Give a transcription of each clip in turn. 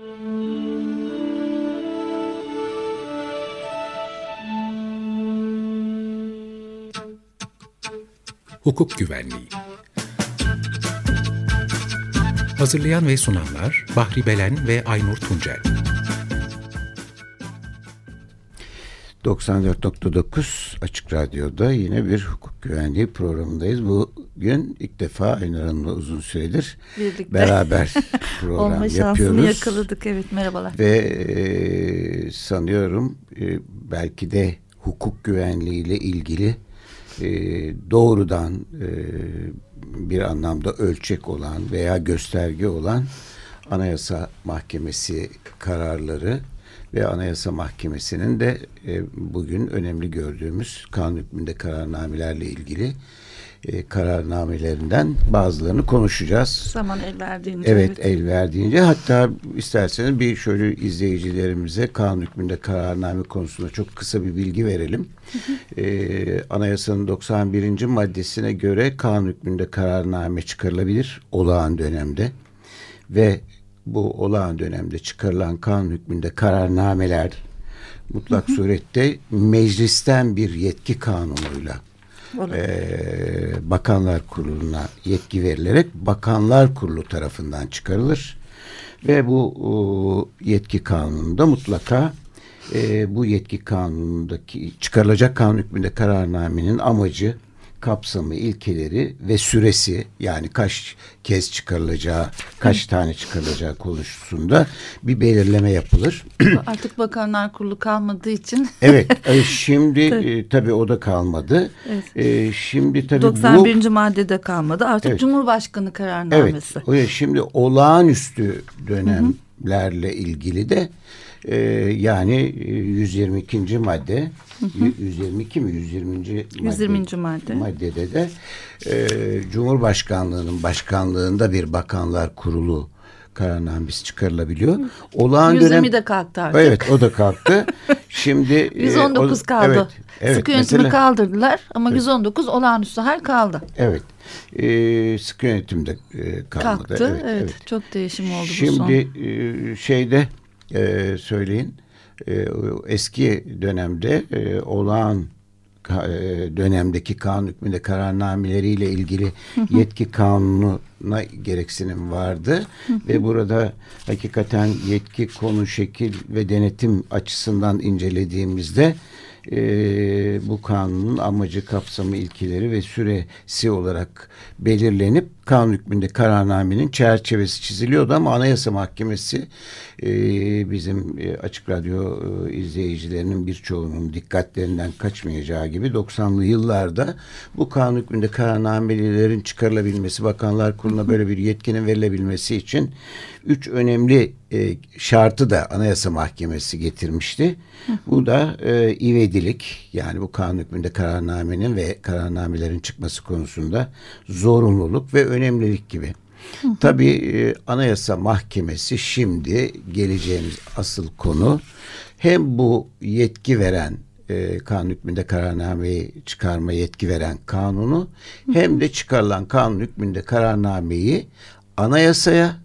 Hukuk Güvenliği Hazırlayan ve sunanlar Bahri Belen ve Aynur Tuncel 94.9 Açık Radyo'da yine bir hukuk güvenliği programındayız. Bugün ilk defa Aynur Hanım'la uzun süredir Birlikte. beraber program Olma yapıyoruz. yakaladık evet merhabalar. Ve e, sanıyorum e, belki de hukuk güvenliği ile ilgili e, doğrudan e, bir anlamda ölçek olan veya gösterge olan Anayasa Mahkemesi kararları ve Anayasa Mahkemesi'nin de e, bugün önemli gördüğümüz kanun hükmünde kararnamelerle ilgili e, kararnamelerinden bazılarını konuşacağız. Zaman el verdiğince. Evet, el verdiğince hatta isterseniz bir şöyle izleyicilerimize kanun hükmünde kararname konusunda çok kısa bir bilgi verelim. Ee, anayasanın 91. maddesine göre kanun hükmünde kararname çıkarılabilir olağan dönemde ve bu olağan dönemde çıkarılan kanun hükmünde kararnameler mutlak surette meclisten bir yetki kanunuyla E, Bakanlar Kurulu'na yetki verilerek Bakanlar Kurulu tarafından çıkarılır. Ve bu o, yetki kanununda mutlaka e, bu yetki kanunundaki çıkarılacak kanun hükmünde kararnamenin amacı, kapsamı, ilkeleri ve süresi yani kaç kez çıkarılacağı, kaç tane çıkarılacağı konusunda bir belirleme yapılır. Artık Bakanlar Kurulu kalmadığı için Evet, e, şimdi Tabii. e, tabii o da kalmadı. Evet. E, şimdi tabii 91. bu maddede kalmadı. Artık Evet. Cumhurbaşkanı evet, kararnamesi. o- şimdi olağanüstü dönemlerle ilgili de e, yani e, 122. madde, y- 122 mi 120. madde, 120. madde. maddede de e, Cumhurbaşkanlığının başkanlığında bir bakanlar kurulu kararnamesi çıkarılabiliyor. Olağan 120 dönem de kalktı artık. Evet o da kalktı. Şimdi e, 119 o- kaldı. Evet, evet, Sıkı yönetimi mesela- kaldırdılar ama 119 olağanüstü hal kaldı. Evet. E, sıkı yönetimde e, kalmadı. Kalktı. Evet, Çok değişim oldu bu Şimdi son. e, şeyde e, söyleyin. E, eski dönemde e, olağan e, dönemdeki kanun hükmünde kararnameleriyle ilgili yetki kanununa gereksinim vardı. Ve burada hakikaten yetki konu şekil ve denetim açısından incelediğimizde e, bu kanunun amacı, kapsamı, ilkeleri ve süresi olarak belirlenip kanun hükmünde kararnamenin çerçevesi çiziliyordu ama Anayasa Mahkemesi bizim e, Açık Radyo e, izleyicilerinin birçoğunun dikkatlerinden kaçmayacağı gibi 90'lı yıllarda bu kanun hükmünde kararnamelerin çıkarılabilmesi, Bakanlar Kurulu'na böyle bir yetkinin verilebilmesi için üç önemli e, şartı da Anayasa Mahkemesi getirmişti. Bu da ivedilik yani bu kanun hükmünde kararnamenin ve kararnamelerin çıkması konusunda zorunluluk ve önemlilik gibi. Tabii e, Anayasa Mahkemesi şimdi geleceğimiz asıl konu hem bu yetki veren e, kanun hükmünde kararnameyi çıkarma yetki veren kanunu hem de çıkarılan kanun hükmünde kararnameyi anayasaya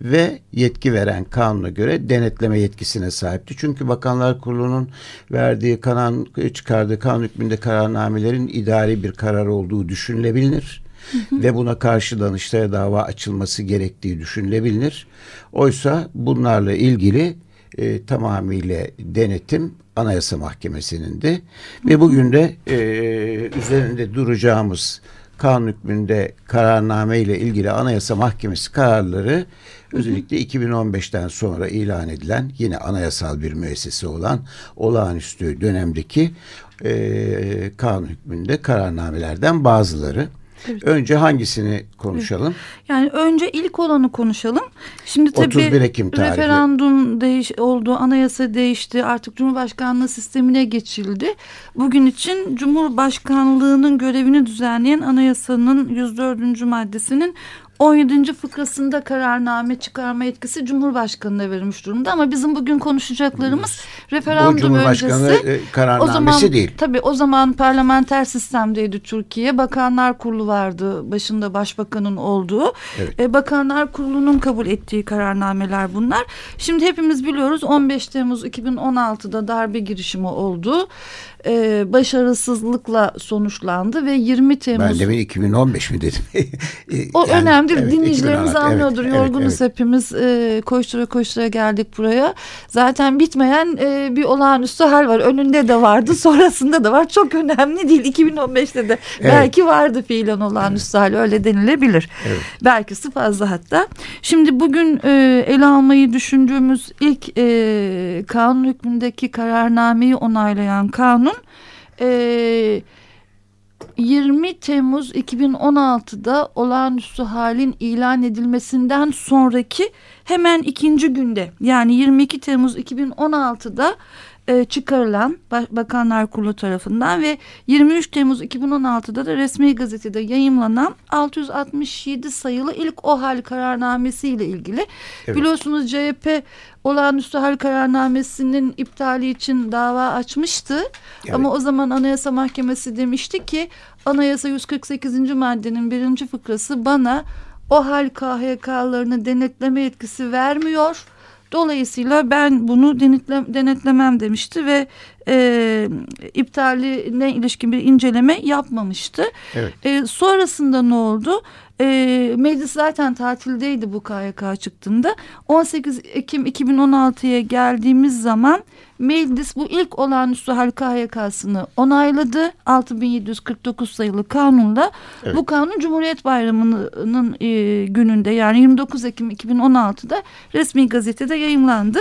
ve yetki veren kanuna göre denetleme yetkisine sahipti. Çünkü Bakanlar Kurulu'nun verdiği kanun çıkardığı kanun hükmünde kararnamelerin idari bir karar olduğu düşünülebilir. Ve buna karşı Danıştay'a dava açılması gerektiği düşünülebilir. Oysa bunlarla ilgili e, tamamıyla denetim Anayasa Mahkemesi'nin de ve bugün de e, üzerinde duracağımız kanun hükmünde kararname ile ilgili Anayasa Mahkemesi kararları özellikle 2015'ten sonra ilan edilen yine anayasal bir müessese olan olağanüstü dönemdeki e, kanun hükmünde kararnamelerden bazıları. Önce hangisini konuşalım? Yani önce ilk olanı konuşalım. Şimdi tabii 31 Ekim tarihli. referandum değiş oldu, anayasa değişti, artık Cumhurbaşkanlığı sistemine geçildi. Bugün için Cumhurbaşkanlığının görevini düzenleyen anayasanın 104. maddesinin 17. fıkrasında kararname çıkarma yetkisi Cumhurbaşkanı'na verilmiş durumda ama bizim bugün konuşacaklarımız referandum Bu Cumhurbaşkanı öncesi. e, kararnamesi o zaman, değil. Tabii o zaman parlamenter sistemdeydi Türkiye. Bakanlar Kurulu vardı başında başbakanın olduğu. Evet. E, Bakanlar Kurulu'nun kabul ettiği kararnameler bunlar. Şimdi hepimiz biliyoruz 15 Temmuz 2016'da darbe girişimi oldu. E, başarısızlıkla sonuçlandı ve 20 Temmuz... Ben demin 2015 mi dedim? O Yani, önemli değil. evet, Dinleyicilerimiz 2016, anlıyordur. evet, Yorgunuz evet, evet. hepimiz. E, koştura koştura geldik buraya. Zaten bitmeyen e, bir olağanüstü hal var. Önünde de vardı, sonrasında da var. Çok önemli değil. 2015'te de Evet. belki vardı fiilen olağanüstü hal. Öyle denilebilir. Evet. Belkisi fazla hatta. Şimdi bugün e, ele almayı düşündüğümüz ilk e, kanun hükmündeki kararnameyi onaylayan kanun e, 20 Temmuz 2016'da olağanüstü halin ilan edilmesinden sonraki hemen ikinci günde yani 22 Temmuz 2016'da e, çıkarılan Ba- Bakanlar Kurulu tarafından ve 23 Temmuz 2016'da da resmi gazetede yayımlanan 667 sayılı ilk OHAL kararnamesi ile ilgili. Evet. Biliyorsunuz CHP olağanüstü hal kararnamesinin iptali için dava açmıştı. Evet. Ama o zaman Anayasa Mahkemesi demişti ki Anayasa 148. maddenin birinci fıkrası bana o hal KHK'larını denetleme yetkisi vermiyor. Dolayısıyla ben bunu denetle, denetlemem demişti ve e, iptaline ilişkin bir inceleme yapmamıştı. Evet. E, sonrasında ne oldu? E, meclis zaten tatildeydi bu KYK çıktığında. 18 Ekim 2016'ya geldiğimiz zaman meclis bu ilk olağanüstü hal KYK'sını onayladı. 6749 sayılı kanunla. Evet. Bu kanun Cumhuriyet Bayramı'nın e, gününde yani 29 Ekim 2016'da resmi gazetede yayımlandı.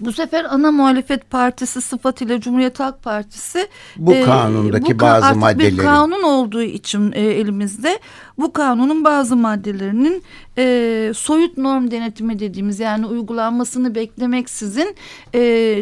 Bu sefer ana muhalefet partisi sıfatıyla Cumhuriyet Halk Partisi Bu e, kanundaki bu ka- bazı artık bir maddeleri. kanun olduğu için e, elimizde bu kanunun bazı maddelerinin e, soyut norm denetimi dediğimiz yani uygulanmasını beklemeksizin e,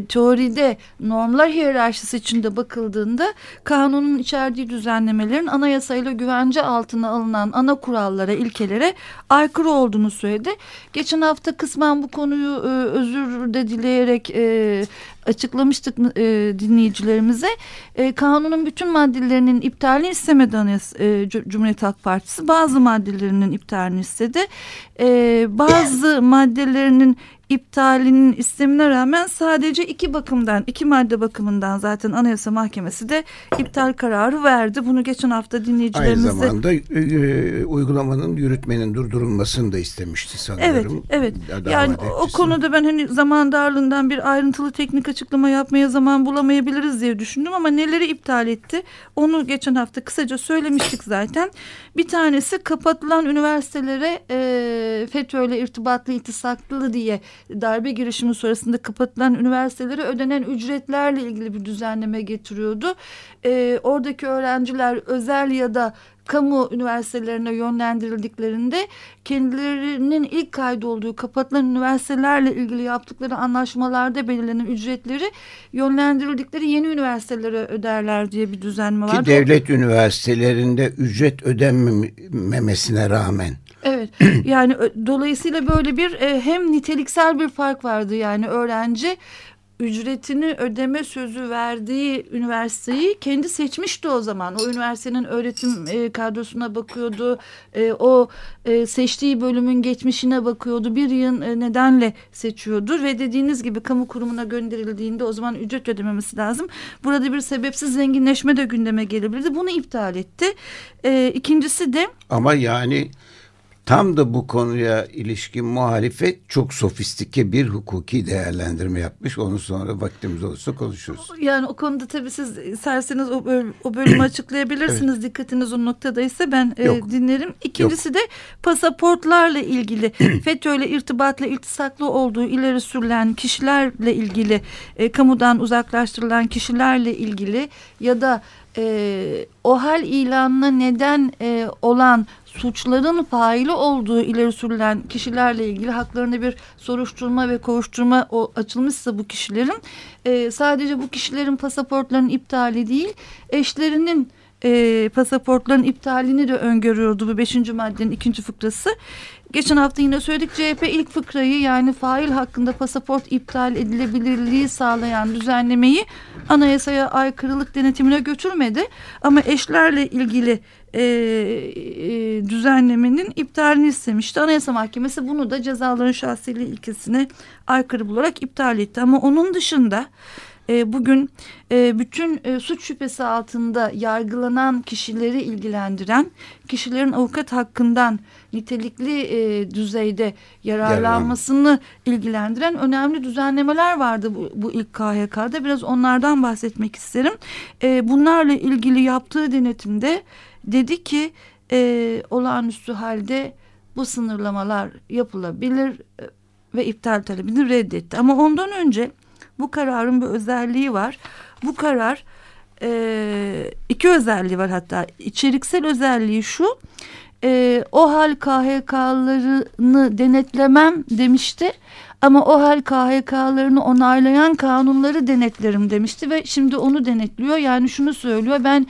teoride normlar hiyerarşisi içinde bakıldığında kanunun içerdiği düzenlemelerin anayasayla güvence altına alınan ana kurallara, ilkelere aykırı olduğunu söyledi. Geçen hafta kısmen bu konuyu e, özür de dileyerek e, açıklamıştık e, dinleyicilerimize. E, kanunun bütün maddelerinin iptalini istemedi e, Cum- Cumhuriyet Halk Partisi. Bazı maddelerinin iptalini istedi. E, bazı maddelerinin iptalinin istemine rağmen sadece iki bakımdan, iki madde bakımından zaten Anayasa Mahkemesi de iptal kararı verdi. Bunu geçen hafta Aynı dinleyicilerimizle zamanda e, uygulamanın yürütmenin durdurulmasını da istemişti sanıyorum. Evet, evet. Yani o konuda ben hani zaman darlığından bir ayrıntılı teknik açıklama yapmaya zaman bulamayabiliriz diye düşündüm ama neleri iptal etti? Onu geçen hafta kısaca söylemiştik zaten. Bir tanesi kapatılan üniversitelere e, FETÖ'yle irtibatlı, iltisaklı diye darbe girişimi sonrasında kapatılan üniversitelere ödenen ücretlerle ilgili bir düzenleme getiriyordu. E, oradaki öğrenciler özel ya da kamu üniversitelerine yönlendirildiklerinde kendilerinin ilk kaydolduğu kapatılan üniversitelerle ilgili yaptıkları anlaşmalarda belirlenen ücretleri yönlendirildikleri yeni üniversitelere öderler diye bir düzenleme Ki vardı. devlet üniversitelerinde ücret ödenmemesine rağmen. Evet yani dolayısıyla böyle bir e, hem niteliksel bir fark vardı yani öğrenci ücretini ödeme sözü verdiği üniversiteyi kendi seçmişti o zaman. O üniversitenin öğretim e, kadrosuna bakıyordu. E, o e, seçtiği bölümün geçmişine bakıyordu. Bir yıl e, nedenle seçiyordu ve dediğiniz gibi kamu kurumuna gönderildiğinde o zaman ücret ödememesi lazım. Burada bir sebepsiz zenginleşme de gündeme gelebilirdi. Bunu iptal etti. E, ikincisi de Ama yani tam da bu konuya ilişkin muhalefet çok sofistike bir hukuki değerlendirme yapmış. Onu sonra vaktimiz olursa konuşuruz. Yani o konuda tabii siz isterseniz o, böl- o bölümü açıklayabilirsiniz. Dikkatiniz o noktadaysa ben e, Yok. dinlerim. İkincisi de pasaportlarla ilgili FETÖ'yle irtibatla iltisaklı olduğu ileri sürülen kişilerle ilgili e, kamudan uzaklaştırılan kişilerle ilgili ya da e, o hal ilanına neden e, olan suçların faili olduğu ileri sürülen kişilerle ilgili haklarında bir soruşturma ve kovuşturma o açılmışsa bu kişilerin e, sadece bu kişilerin pasaportlarının iptali değil eşlerinin e, pasaportların iptalini de öngörüyordu bu beşinci maddenin ikinci fıkrası. Geçen hafta yine söyledik CHP ilk fıkrayı yani fail hakkında pasaport iptal edilebilirliği sağlayan düzenlemeyi anayasaya aykırılık denetimine götürmedi. Ama eşlerle ilgili e, e, düzenlemenin iptalini istemişti. Anayasa Mahkemesi bunu da cezaların şahsiliği ilkesine aykırı bularak iptal etti. Ama onun dışında e, bugün e, bütün e, suç şüphesi altında yargılanan kişileri ilgilendiren kişilerin avukat hakkından nitelikli e, düzeyde yararlanmasını Yararlan. ilgilendiren önemli düzenlemeler vardı bu, bu ilk KHK'da. Biraz onlardan bahsetmek isterim. E, bunlarla ilgili yaptığı denetimde dedi ki e, olağanüstü halde bu sınırlamalar yapılabilir ve iptal talebini reddetti. Ama ondan önce bu kararın bir özelliği var. Bu karar e, iki özelliği var hatta. İçeriksel özelliği şu. E, o hal KHK'larını denetlemem demişti. Ama o hal KHK'larını onaylayan kanunları denetlerim demişti ve şimdi onu denetliyor. Yani şunu söylüyor ben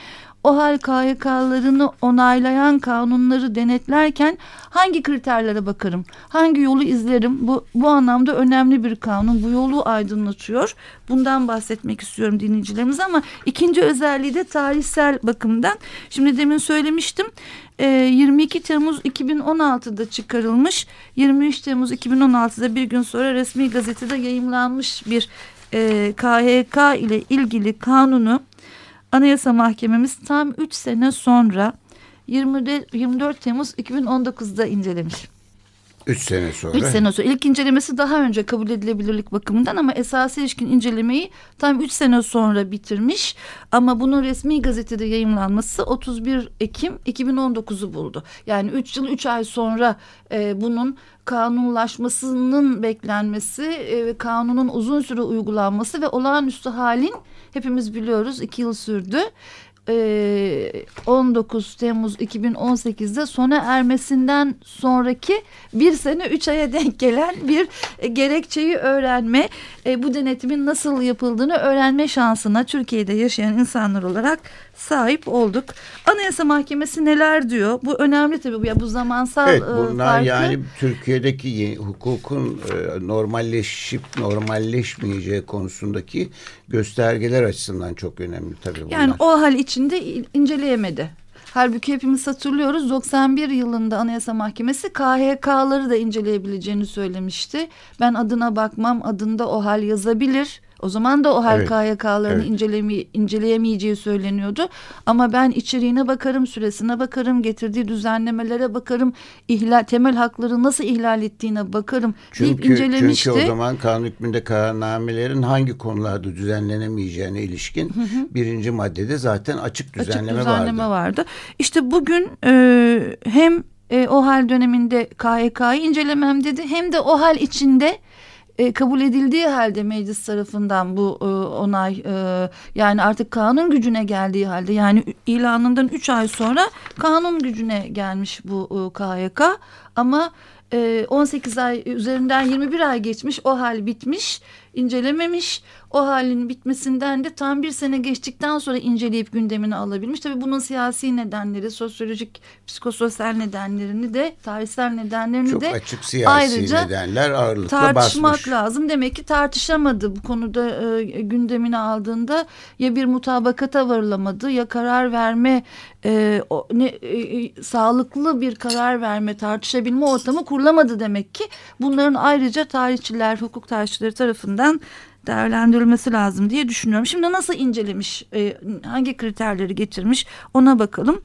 o hal KYK'larını onaylayan kanunları denetlerken hangi kriterlere bakarım? Hangi yolu izlerim? Bu, bu anlamda önemli bir kanun. Bu yolu aydınlatıyor. Bundan bahsetmek istiyorum dinleyicilerimiz ama ikinci özelliği de tarihsel bakımdan. Şimdi demin söylemiştim. 22 Temmuz 2016'da çıkarılmış 23 Temmuz 2016'da bir gün sonra resmi gazetede yayımlanmış bir e, KHK ile ilgili kanunu Anayasa Mahkememiz tam 3 sene sonra 20, 24 Temmuz 2019'da incelemiş. 3 sene sonra. 3 sene sonra. İlk incelemesi daha önce kabul edilebilirlik bakımından ama esas ilişkin incelemeyi tam 3 sene sonra bitirmiş. Ama bunun resmi gazetede yayınlanması 31 Ekim 2019'u buldu. Yani 3 yıl 3 ay sonra e, bunun kanunlaşmasının beklenmesi e, kanunun uzun süre uygulanması ve olağanüstü halin hepimiz biliyoruz 2 yıl sürdü. 19 e, Temmuz 2018'de sona ermesinden sonraki bir sene üç aya denk gelen bir gerekçeyi öğrenme, e, bu denetimin nasıl yapıldığını öğrenme şansına Türkiye'de yaşayan insanlar olarak sahip olduk. Anayasa Mahkemesi neler diyor? Bu önemli tabii bu ya bu zamansal evet, bunlar farkı. yani Türkiye'deki hukukun normalleşip normalleşmeyeceği konusundaki göstergeler açısından çok önemli tabii bunlar. Yani o hal içinde inceleyemedi. Halbuki hepimiz hatırlıyoruz 91 yılında Anayasa Mahkemesi KHK'ları da inceleyebileceğini söylemişti. Ben adına bakmam adında o hal yazabilir o zaman da o her evet. İnceleme, inceleyemeyeceği söyleniyordu. Ama ben içeriğine bakarım, süresine bakarım, getirdiği düzenlemelere bakarım, ihlal, temel hakları nasıl ihlal ettiğine bakarım çünkü, deyip incelemişti. Çünkü o zaman kanun hükmünde kararnamelerin hangi konularda düzenlenemeyeceğine ilişkin hı hı. birinci maddede zaten açık düzenleme, açık düzenleme vardı. vardı. İşte bugün e, hem e, o hal döneminde KYK'yı incelemem dedi hem de o hal içinde e, kabul edildiği halde meclis tarafından bu e, onay e, yani artık kanun gücüne geldiği halde yani ilanından üç ay sonra kanun gücüne gelmiş bu e, KYK ama e, 18 ay üzerinden 21 ay geçmiş o hal bitmiş incelememiş o halin bitmesinden de tam bir sene geçtikten sonra inceleyip gündemine alabilmiş. Tabii bunun siyasi nedenleri, sosyolojik, psikososyal nedenlerini de, tarihsel nedenlerini Çok de açık siyasi ayrıca nedenler ağırlıkla tartışmak basmış. lazım. Demek ki tartışamadı bu konuda e, gündemine aldığında ya bir mutabakata varılamadı ya karar verme e, o, ne, e, e, sağlıklı bir karar verme tartışabilme ortamı kurulamadı demek ki. Bunların ayrıca tarihçiler, hukuk tarihçileri tarafından değerlendirilmesi lazım diye düşünüyorum. Şimdi nasıl incelemiş, e, hangi kriterleri getirmiş ona bakalım.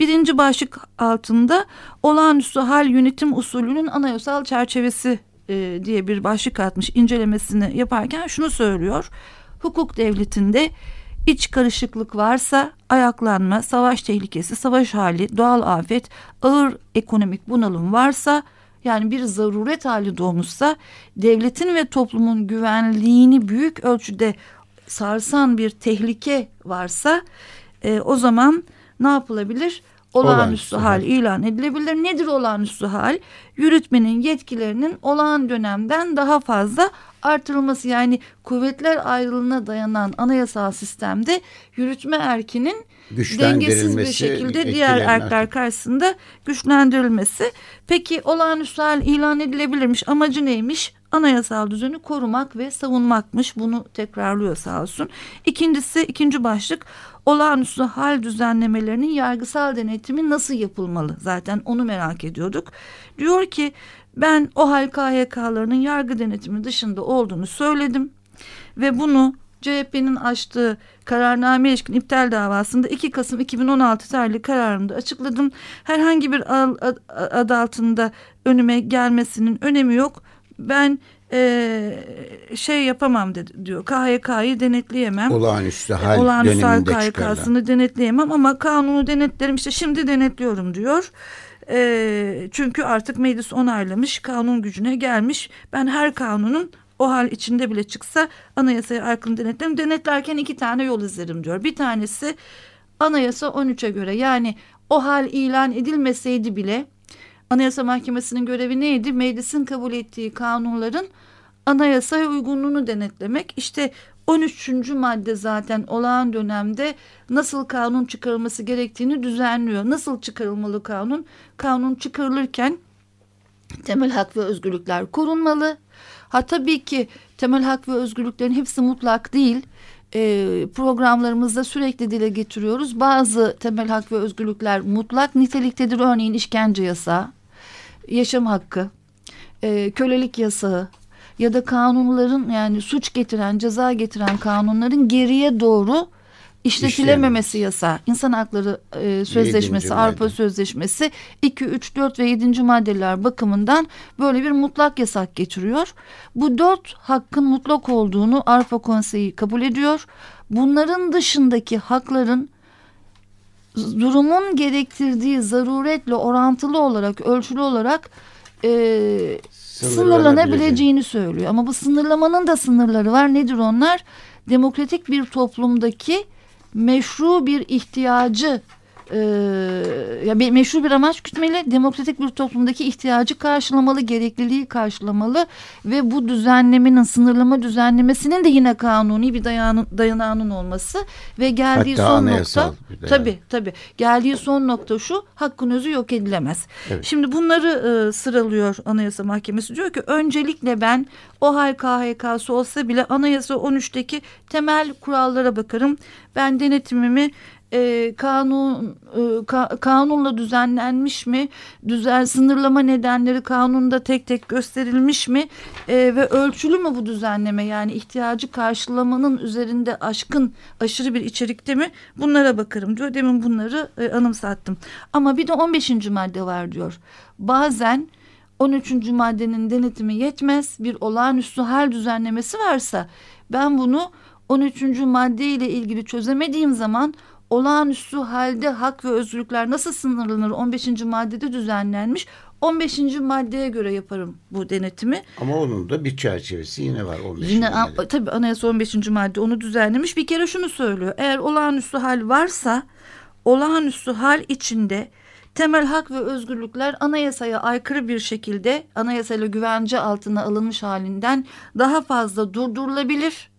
Birinci başlık altında olağanüstü hal yönetim usulünün anayasal çerçevesi e, diye bir başlık atmış incelemesini yaparken şunu söylüyor. Hukuk devletinde iç karışıklık varsa ayaklanma, savaş tehlikesi, savaş hali, doğal afet, ağır ekonomik bunalım varsa yani bir zaruret hali doğmuşsa devletin ve toplumun güvenliğini büyük ölçüde sarsan bir tehlike varsa e, o zaman ne yapılabilir? olağanüstü Olağanüstü hal hal. ilan edilebilir. Nedir olağanüstü hal? Yürütmenin yetkilerinin olağan dönemden daha fazla artırılması yani kuvvetler ayrılığına dayanan anayasal sistemde yürütme erkinin dengesiz bir şekilde diğer erkler karşısında güçlendirilmesi. Peki olağanüstü hal ilan edilebilirmiş. Amacı neymiş? Anayasal düzeni korumak ve savunmakmış. Bunu tekrarlıyor sağ olsun. İkincisi, ikinci başlık olağanüstü hal düzenlemelerinin yargısal denetimi nasıl yapılmalı? Zaten onu merak ediyorduk. Diyor ki ben o hal KHK'larının yargı denetimi dışında olduğunu söyledim ve bunu CHP'nin açtığı kararname ilişkin iptal davasında 2 Kasım 2016 tarihli kararımda açıkladım. Herhangi bir ad, altında önüme gelmesinin önemi yok. Ben eee, şey yapamam dedi diyor. KHK'yı denetleyemem. Olağanüstü hal Olağanüstü hal. KHK'sını denetleyemem ama kanunu denetlerim işte şimdi denetliyorum diyor. Eee, çünkü artık meclis onaylamış kanun gücüne gelmiş. Ben her kanunun o hal içinde bile çıksa anayasaya aykırı denetlerim. Denetlerken iki tane yol izlerim diyor. Bir tanesi anayasa 13'e göre yani o hal ilan edilmeseydi bile Anayasa Mahkemesi'nin görevi neydi? Meclisin kabul ettiği kanunların anayasaya uygunluğunu denetlemek. İşte 13. madde zaten olağan dönemde nasıl kanun çıkarılması gerektiğini düzenliyor. Nasıl çıkarılmalı kanun? Kanun çıkarılırken temel hak ve özgürlükler korunmalı. Ha tabii ki temel hak ve özgürlüklerin hepsi mutlak değil. Ee, programlarımızda sürekli dile getiriyoruz. Bazı temel hak ve özgürlükler mutlak niteliktedir. Örneğin işkence yasağı, yaşam hakkı, e, kölelik yasağı ya da kanunların yani suç getiren, ceza getiren kanunların geriye doğru işletilememesi yasağı. İnsan Hakları e, Sözleşmesi, Avrupa. Sözleşmesi 2, 3, 4 ve 7. maddeler bakımından böyle bir mutlak yasak getiriyor. Bu dört hakkın mutlak olduğunu Avrupa Konseyi kabul ediyor. Bunların dışındaki hakların durumun gerektirdiği zaruretle orantılı olarak ölçülü olarak e, sınırlanabileceğini söylüyor. Ama bu sınırlamanın da sınırları var. Nedir onlar? Demokratik bir toplumdaki meşru bir ihtiyacı e, ya bir meşru bir amaç gütmeli, demokratik bir toplumdaki ihtiyacı karşılamalı, gerekliliği karşılamalı ve bu düzenlemenin sınırlama düzenlemesinin de yine kanuni bir dayan, dayanağının olması ve geldiği Hatta son nokta tabi tabi geldiği son nokta şu hakkın özü yok edilemez. Evet. Şimdi bunları e, sıralıyor Anayasa Mahkemesi diyor ki öncelikle ben o hal KHK'sı olsa bile Anayasa 13'teki temel kurallara bakarım. Ben denetimimi e, kanun e, ka- kanunla düzenlenmiş mi? Düzen sınırlama nedenleri kanunda tek tek gösterilmiş mi? E, ve ölçülü mü bu düzenleme? Yani ihtiyacı karşılamanın üzerinde aşkın aşırı bir içerikte mi? Bunlara bakarım diyor. Demin bunları e, anımsattım. Ama bir de 15. madde var diyor. Bazen 13. maddenin denetimi yetmez. Bir olağanüstü hal düzenlemesi varsa ben bunu 13. madde ile ilgili çözemediğim zaman olağanüstü halde hak ve özgürlükler nasıl sınırlanır 15. maddede düzenlenmiş 15. maddeye göre yaparım bu denetimi. Ama onun da bir çerçevesi yine var 15. Yine madde. a- tabii anayasa 15. madde onu düzenlemiş. Bir kere şunu söylüyor. Eğer olağanüstü hal varsa olağanüstü hal içinde temel hak ve özgürlükler anayasaya aykırı bir şekilde anayasayla güvence altına alınmış halinden daha fazla durdurulabilir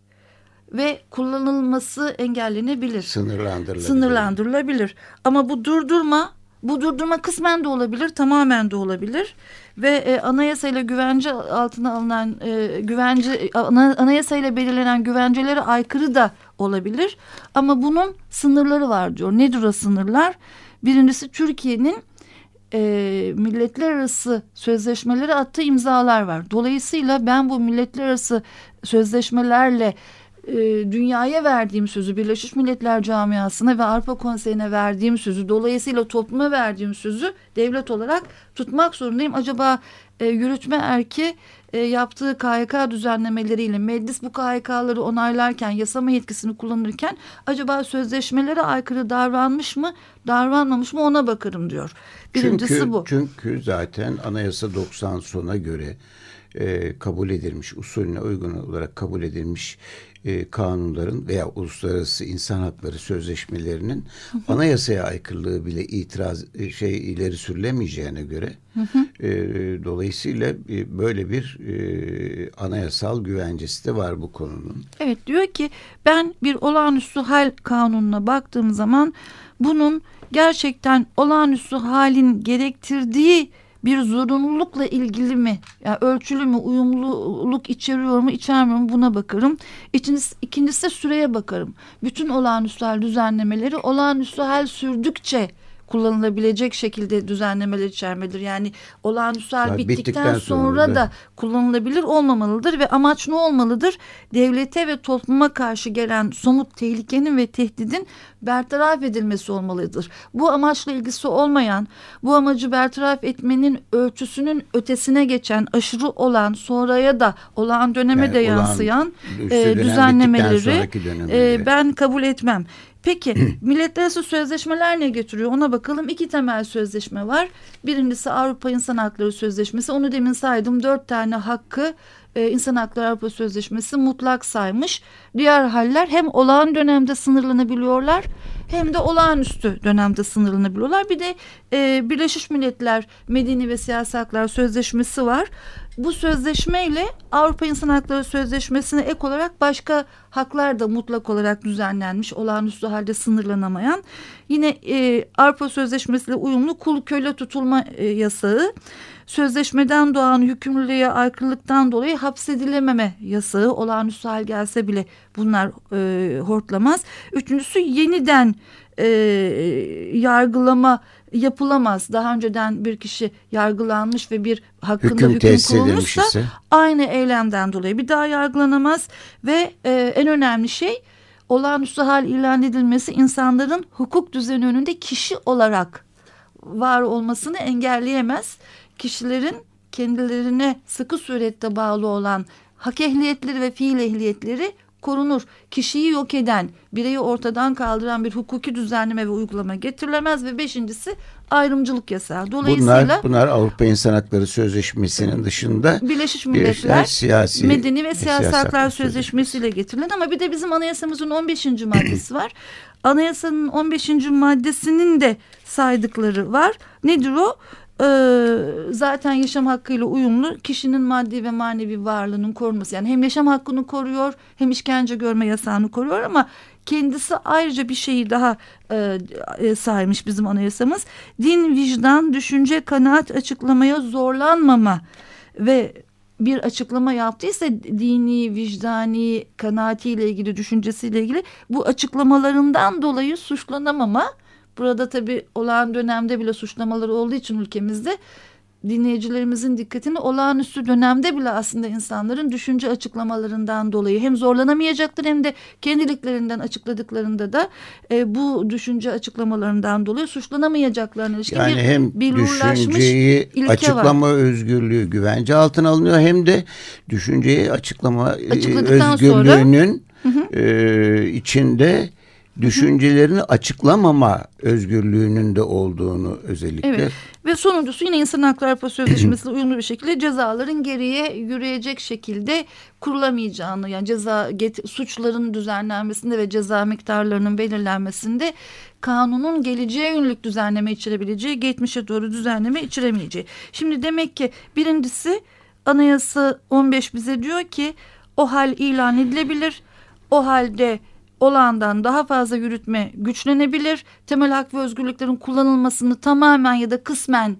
ve kullanılması engellenebilir Sınırlandırılabilir. sınırlandırılabilir. Ama bu durdurma bu durdurma kısmen de olabilir, tamamen de olabilir ve e, anayasayla güvence altına alınan e, güvence ana, anayasayla belirlenen güvencelere aykırı da olabilir. Ama bunun sınırları var diyor. Nedir o sınırlar? Birincisi Türkiye'nin e, milletler arası sözleşmelere attığı imzalar var. Dolayısıyla ben bu milletler arası sözleşmelerle e, dünyaya verdiğim sözü Birleşmiş Milletler camiasına ve Avrupa Konseyi'ne verdiğim sözü dolayısıyla topluma verdiğim sözü devlet olarak tutmak zorundayım. Acaba e, yürütme erki e, yaptığı KHK düzenlemeleriyle meclis bu KHK'ları onaylarken yasama yetkisini kullanırken acaba sözleşmelere aykırı davranmış mı davranmamış mı ona bakarım diyor. Birincisi çünkü, bu. Çünkü zaten Anayasa 90 sona göre e, kabul edilmiş, usulüne uygun olarak kabul edilmiş e, kanunların veya uluslararası insan hakları sözleşmelerinin anayasaya aykırılığı bile itiraz e, şey ileri sürülemeyeceğine göre E, dolayısıyla e, böyle bir e, anayasal güvencesi de var bu konunun. Evet diyor ki ben bir olağanüstü hal kanununa baktığım zaman bunun gerçekten olağanüstü halin gerektirdiği bir zorunlulukla ilgili mi? Yani ölçülü mü, uyumluluk içeriyor mu, içermiyor mu buna bakarım. İkincisi, ikincisi süreye bakarım. Bütün olağanüstü hal düzenlemeleri olağanüstü hal sürdükçe kullanılabilecek şekilde düzenlemeler içermelidir. Yani olağanüstü hal bittikten, bittikten sonra, da, da kullanılabilir olmamalıdır ve amaç ne olmalıdır? Devlete ve topluma karşı gelen somut tehlikenin ve tehdidin bertaraf edilmesi olmalıdır. Bu amaçla ilgisi olmayan, bu amacı bertaraf etmenin ölçüsünün ötesine geçen, aşırı olan, sonraya da olağan döneme yani de yansıyan e, düzenlemeleri e, ben kabul etmem. Peki milletler arası sözleşmeler ne getiriyor ona bakalım. İki temel sözleşme var. Birincisi Avrupa İnsan Hakları Sözleşmesi. Onu demin saydım dört tane hakkı e, İnsan Hakları Avrupa Sözleşmesi mutlak saymış. Diğer haller hem olağan dönemde sınırlanabiliyorlar hem de olağanüstü dönemde sınırlanabiliyorlar. Bir de e, Birleşmiş Milletler Medeni ve Siyasi Haklar Sözleşmesi var. Bu sözleşmeyle Avrupa İnsan Hakları Sözleşmesi'ne ek olarak başka haklar da mutlak olarak düzenlenmiş. Olağanüstü halde sınırlanamayan. Yine e, Avrupa Sözleşmesi ile uyumlu kul köle tutulma e, yasağı sözleşmeden doğan yükümlülüğe aykırılıktan dolayı hapsedilememe yasağı olağanüstü hal gelse bile bunlar e, hortlamaz. Üçüncüsü yeniden e, yargılama yapılamaz. Daha önceden bir kişi yargılanmış ve bir hakkında hüküm, hüküm kurulmuşsa aynı eylemden dolayı bir daha yargılanamaz. Ve e, en önemli şey olağanüstü hal ilan edilmesi insanların hukuk düzeni önünde kişi olarak var olmasını engelleyemez. Kişilerin kendilerine sıkı surette bağlı olan hak ehliyetleri ve fiil ehliyetleri korunur. Kişiyi yok eden, bireyi ortadan kaldıran bir hukuki düzenleme ve uygulama getirilemez ve beşincisi ayrımcılık yasağı. Dolayısıyla bunlar, bunlar Avrupa İnsan Hakları Sözleşmesi'nin dışında Birleşmiş Milletler siyasi, Medeni ve Siyasi Haklar Sözleşmesi ile getirilen ama bir de bizim anayasamızın 15. maddesi var. Anayasanın 15. maddesinin de saydıkları var. Nedir o? Ee, zaten yaşam hakkıyla uyumlu kişinin maddi ve manevi varlığının korunması. Yani hem yaşam hakkını koruyor hem işkence görme yasağını koruyor ama kendisi ayrıca bir şeyi daha e, e, saymış bizim anayasamız. Din, vicdan, düşünce, kanaat açıklamaya zorlanmama ve bir açıklama yaptıysa dini, vicdani, kanaatiyle ilgili, düşüncesiyle ilgili bu açıklamalarından dolayı suçlanamama Burada tabii olağan dönemde bile suçlamaları olduğu için ülkemizde dinleyicilerimizin dikkatini olağanüstü dönemde bile aslında insanların düşünce açıklamalarından dolayı hem zorlanamayacaktır hem de kendiliklerinden açıkladıklarında da e, bu düşünce açıklamalarından dolayı suçlanamayacaklarına ilişkin yani bir hem düşünceyi açıklama var. özgürlüğü güvence altına alınıyor hem de düşünceyi açıklama e, özgürlüğünün sonra, E, içinde düşüncelerini açıklamama özgürlüğünün de olduğunu özellikle. Evet. Ve sonuncusu yine İnsan Hakları Avrupa Sözleşmesi'yle uyumlu bir şekilde cezaların geriye yürüyecek şekilde kurulamayacağını yani ceza suçların düzenlenmesinde ve ceza miktarlarının belirlenmesinde kanunun geleceğe yönelik düzenleme içirebileceği, geçmişe doğru düzenleme içiremeyeceği. Şimdi demek ki birincisi Anayasa 15 bize diyor ki o hal ilan edilebilir. O halde olağandan daha fazla yürütme güçlenebilir. Temel hak ve özgürlüklerin kullanılmasını tamamen ya da kısmen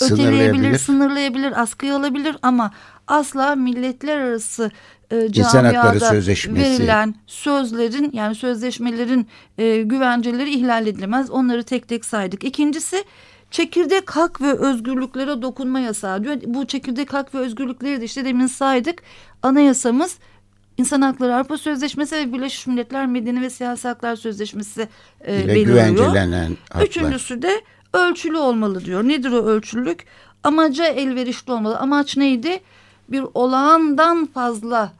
öteleyebilir, sınırlayabilir, askıya alabilir ama asla milletler arası e, camiada verilen sözlerin yani sözleşmelerin e, güvenceleri ihlal edilemez. Onları tek tek saydık. İkincisi çekirdek hak ve özgürlüklere dokunma yasağı diyor. Bu çekirdek hak ve özgürlükleri de işte demin saydık. Anayasamız İnsan Hakları Avrupa Sözleşmesi ve Birleşmiş Milletler Medeni ve Siyasi Haklar Sözleşmesi e, haklar. Üçüncüsü de ölçülü olmalı diyor. Nedir o ölçülülük? Amaca elverişli olmalı. Amaç neydi? Bir olağandan fazla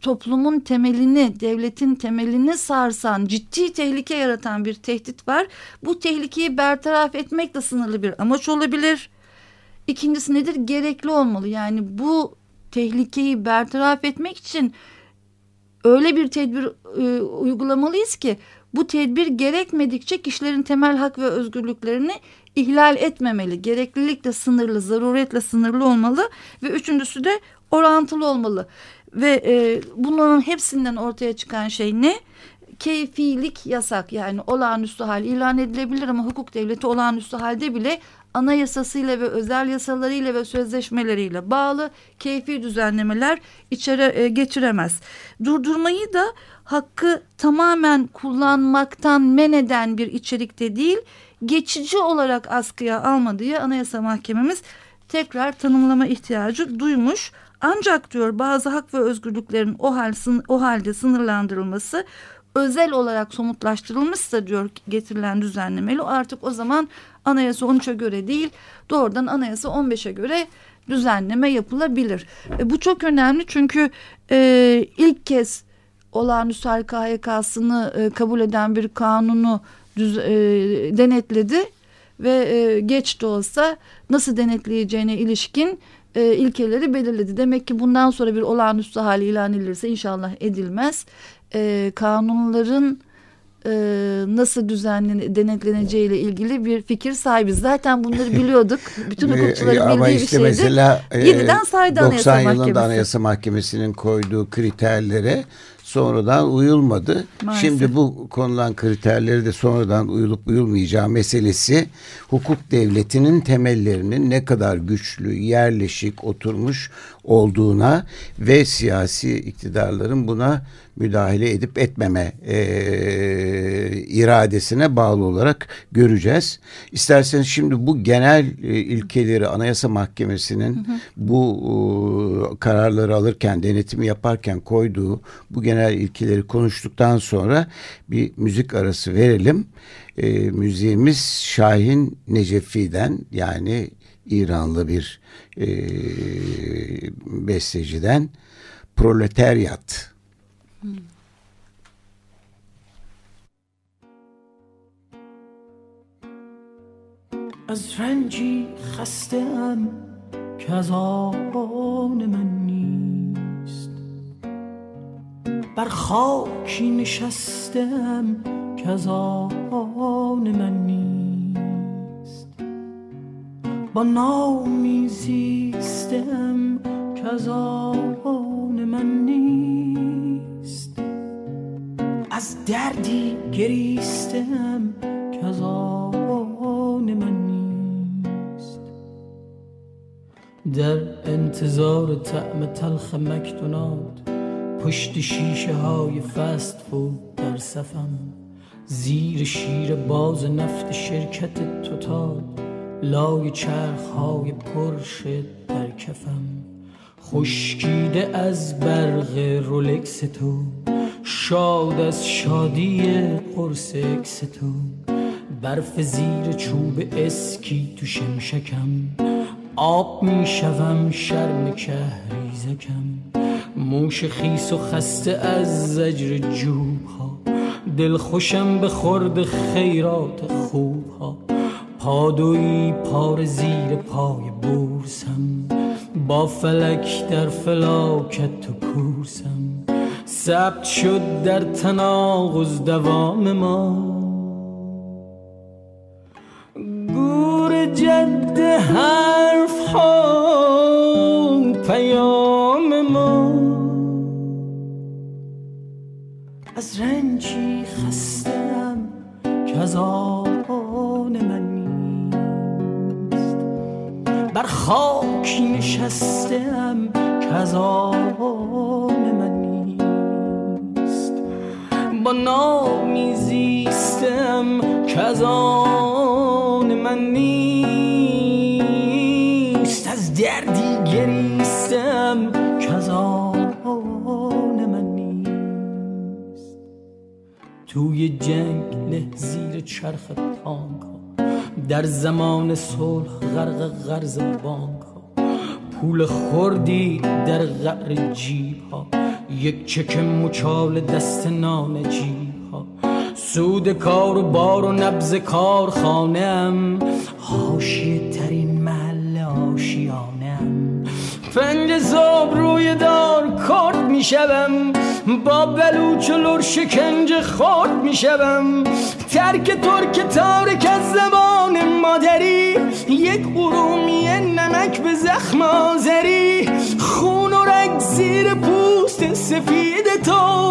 toplumun temelini, devletin temelini sarsan, ciddi tehlike yaratan bir tehdit var. Bu tehlikeyi bertaraf etmek de sınırlı bir amaç olabilir. İkincisi nedir? Gerekli olmalı. Yani bu tehlikeyi bertaraf etmek için öyle bir tedbir e, uygulamalıyız ki bu tedbir gerekmedikçe kişilerin temel hak ve özgürlüklerini ihlal etmemeli. Gereklilikle sınırlı, zaruretle sınırlı olmalı ve üçüncüsü de orantılı olmalı. Ve e, bunların hepsinden ortaya çıkan şey ne? Keyfilik yasak yani olağanüstü hal ilan edilebilir ama hukuk devleti olağanüstü halde bile anayasasıyla ve özel yasalarıyla ve sözleşmeleriyle bağlı keyfi düzenlemeler içeri e, geçiremez. Durdurmayı da hakkı tamamen kullanmaktan men eden bir içerikte değil, geçici olarak askıya almadığı Anayasa Mahkememiz tekrar tanımlama ihtiyacı duymuş. Ancak diyor bazı hak ve özgürlüklerin o, hal, o halde sınırlandırılması özel olarak somutlaştırılmışsa diyor getirilen düzenlemeli artık o zaman anayasa 13'e göre değil doğrudan anayasa 15'e göre düzenleme yapılabilir. E, bu çok önemli çünkü e, ilk kez olağanüstü hal KHK'sını e, kabul eden bir kanunu düz, e, denetledi ve e, geç de olsa nasıl denetleyeceğine ilişkin e, ilkeleri belirledi. Demek ki bundan sonra bir olağanüstü hal ilan edilirse inşallah edilmez. E, kanunların e, nasıl düzenlen denetleneceği ile ilgili bir fikir sahibiz. Zaten bunları biliyorduk. Bütün hukukçuların bildiği Ama işte bir şeydi. Mesela, Yeniden saydı 90 Anayasa yılında Mahkemesi. Anayasa Mahkemesi'nin koyduğu kriterlere sonradan uyulmadı. Maalesef. Şimdi bu konulan kriterleri de sonradan uyulup uyulmayacağı meselesi hukuk devletinin temellerinin ne kadar güçlü, yerleşik, oturmuş olduğuna ve siyasi iktidarların buna müdahale edip etmeme e, iradesine bağlı olarak göreceğiz. İsterseniz şimdi bu genel e, ilkeleri Anayasa Mahkemesi'nin hı hı. bu e, kararları alırken, denetimi yaparken koyduğu bu genel ilkeleri konuştuktan sonra bir müzik arası verelim. E, müziğimiz Şahin Necefi'den yani İranlı bir e, besteciden Proletariat. Hmm. از رنجی خسته ام که از آن من نیست بر خاکی نشستم که از آن من نیست با نامی زیستم که از آن من نیست. از دردی گریستم که از آن من نیست. در انتظار طعم تلخ مکدونالد پشت شیشه های فست فود در صفم زیر شیر باز نفت شرکت توتال لای چرخ های پرشه در کفم. خشکیده از برق رولکس تو شاد از شادی قرص اکس تو. برف زیر چوب اسکی تو شمشکم. آب می‌شوم شرم کهریزکم. موش خیس و خسته از زجر جوب ها دل خوشم به خورد خیرات خوب. پادوی پار زیر پای بورسم. با فلک در فلاکت و کورسم. ثبت شد در تناقض دوام ما. گور جد حرف ها پیام ما. از رنجی خستم که از خاکی نشستم که از آن من نیست. با نامی زیستم که از آن من نیست. از دردی گریستم که از آن من نیست. توی جنگ له زیر چرخ تانک در زمان صلح غرق غرز بانک ها. پول خوردی در غر جیب ها یک چک مچال دست نانجیب ها سود کار و بار و نبز کار خانم حاشیه ترین محل فنج زاب روی دار کارت می‌شوم. با بلوچ و لور شکنج خورد می‌شوم. ترک ترک تارک از زبان مادری یک ارومی نمک به زخم آزری خون و رگ زیر پوست سفید تو.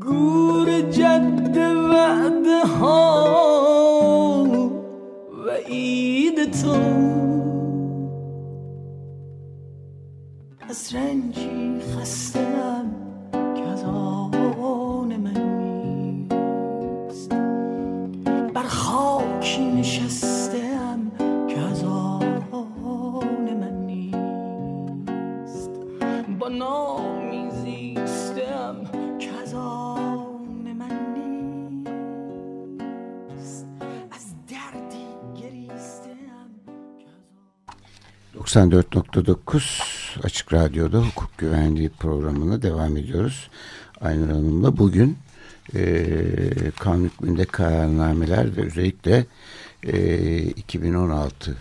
گور جد وعده ها و عید تو. از رنجی خستم که از آن من نیست. بر خاکی نشستم که از آن من نیست. با نامی زیستم که از آن من نیست. از دردی گریستم که از آن 94.9 Açık Radyo'da hukuk güvenliği programına devam ediyoruz. Aynur Hanım'la bugün e, kanun hükmünde kararnameler ve özellikle e, 2016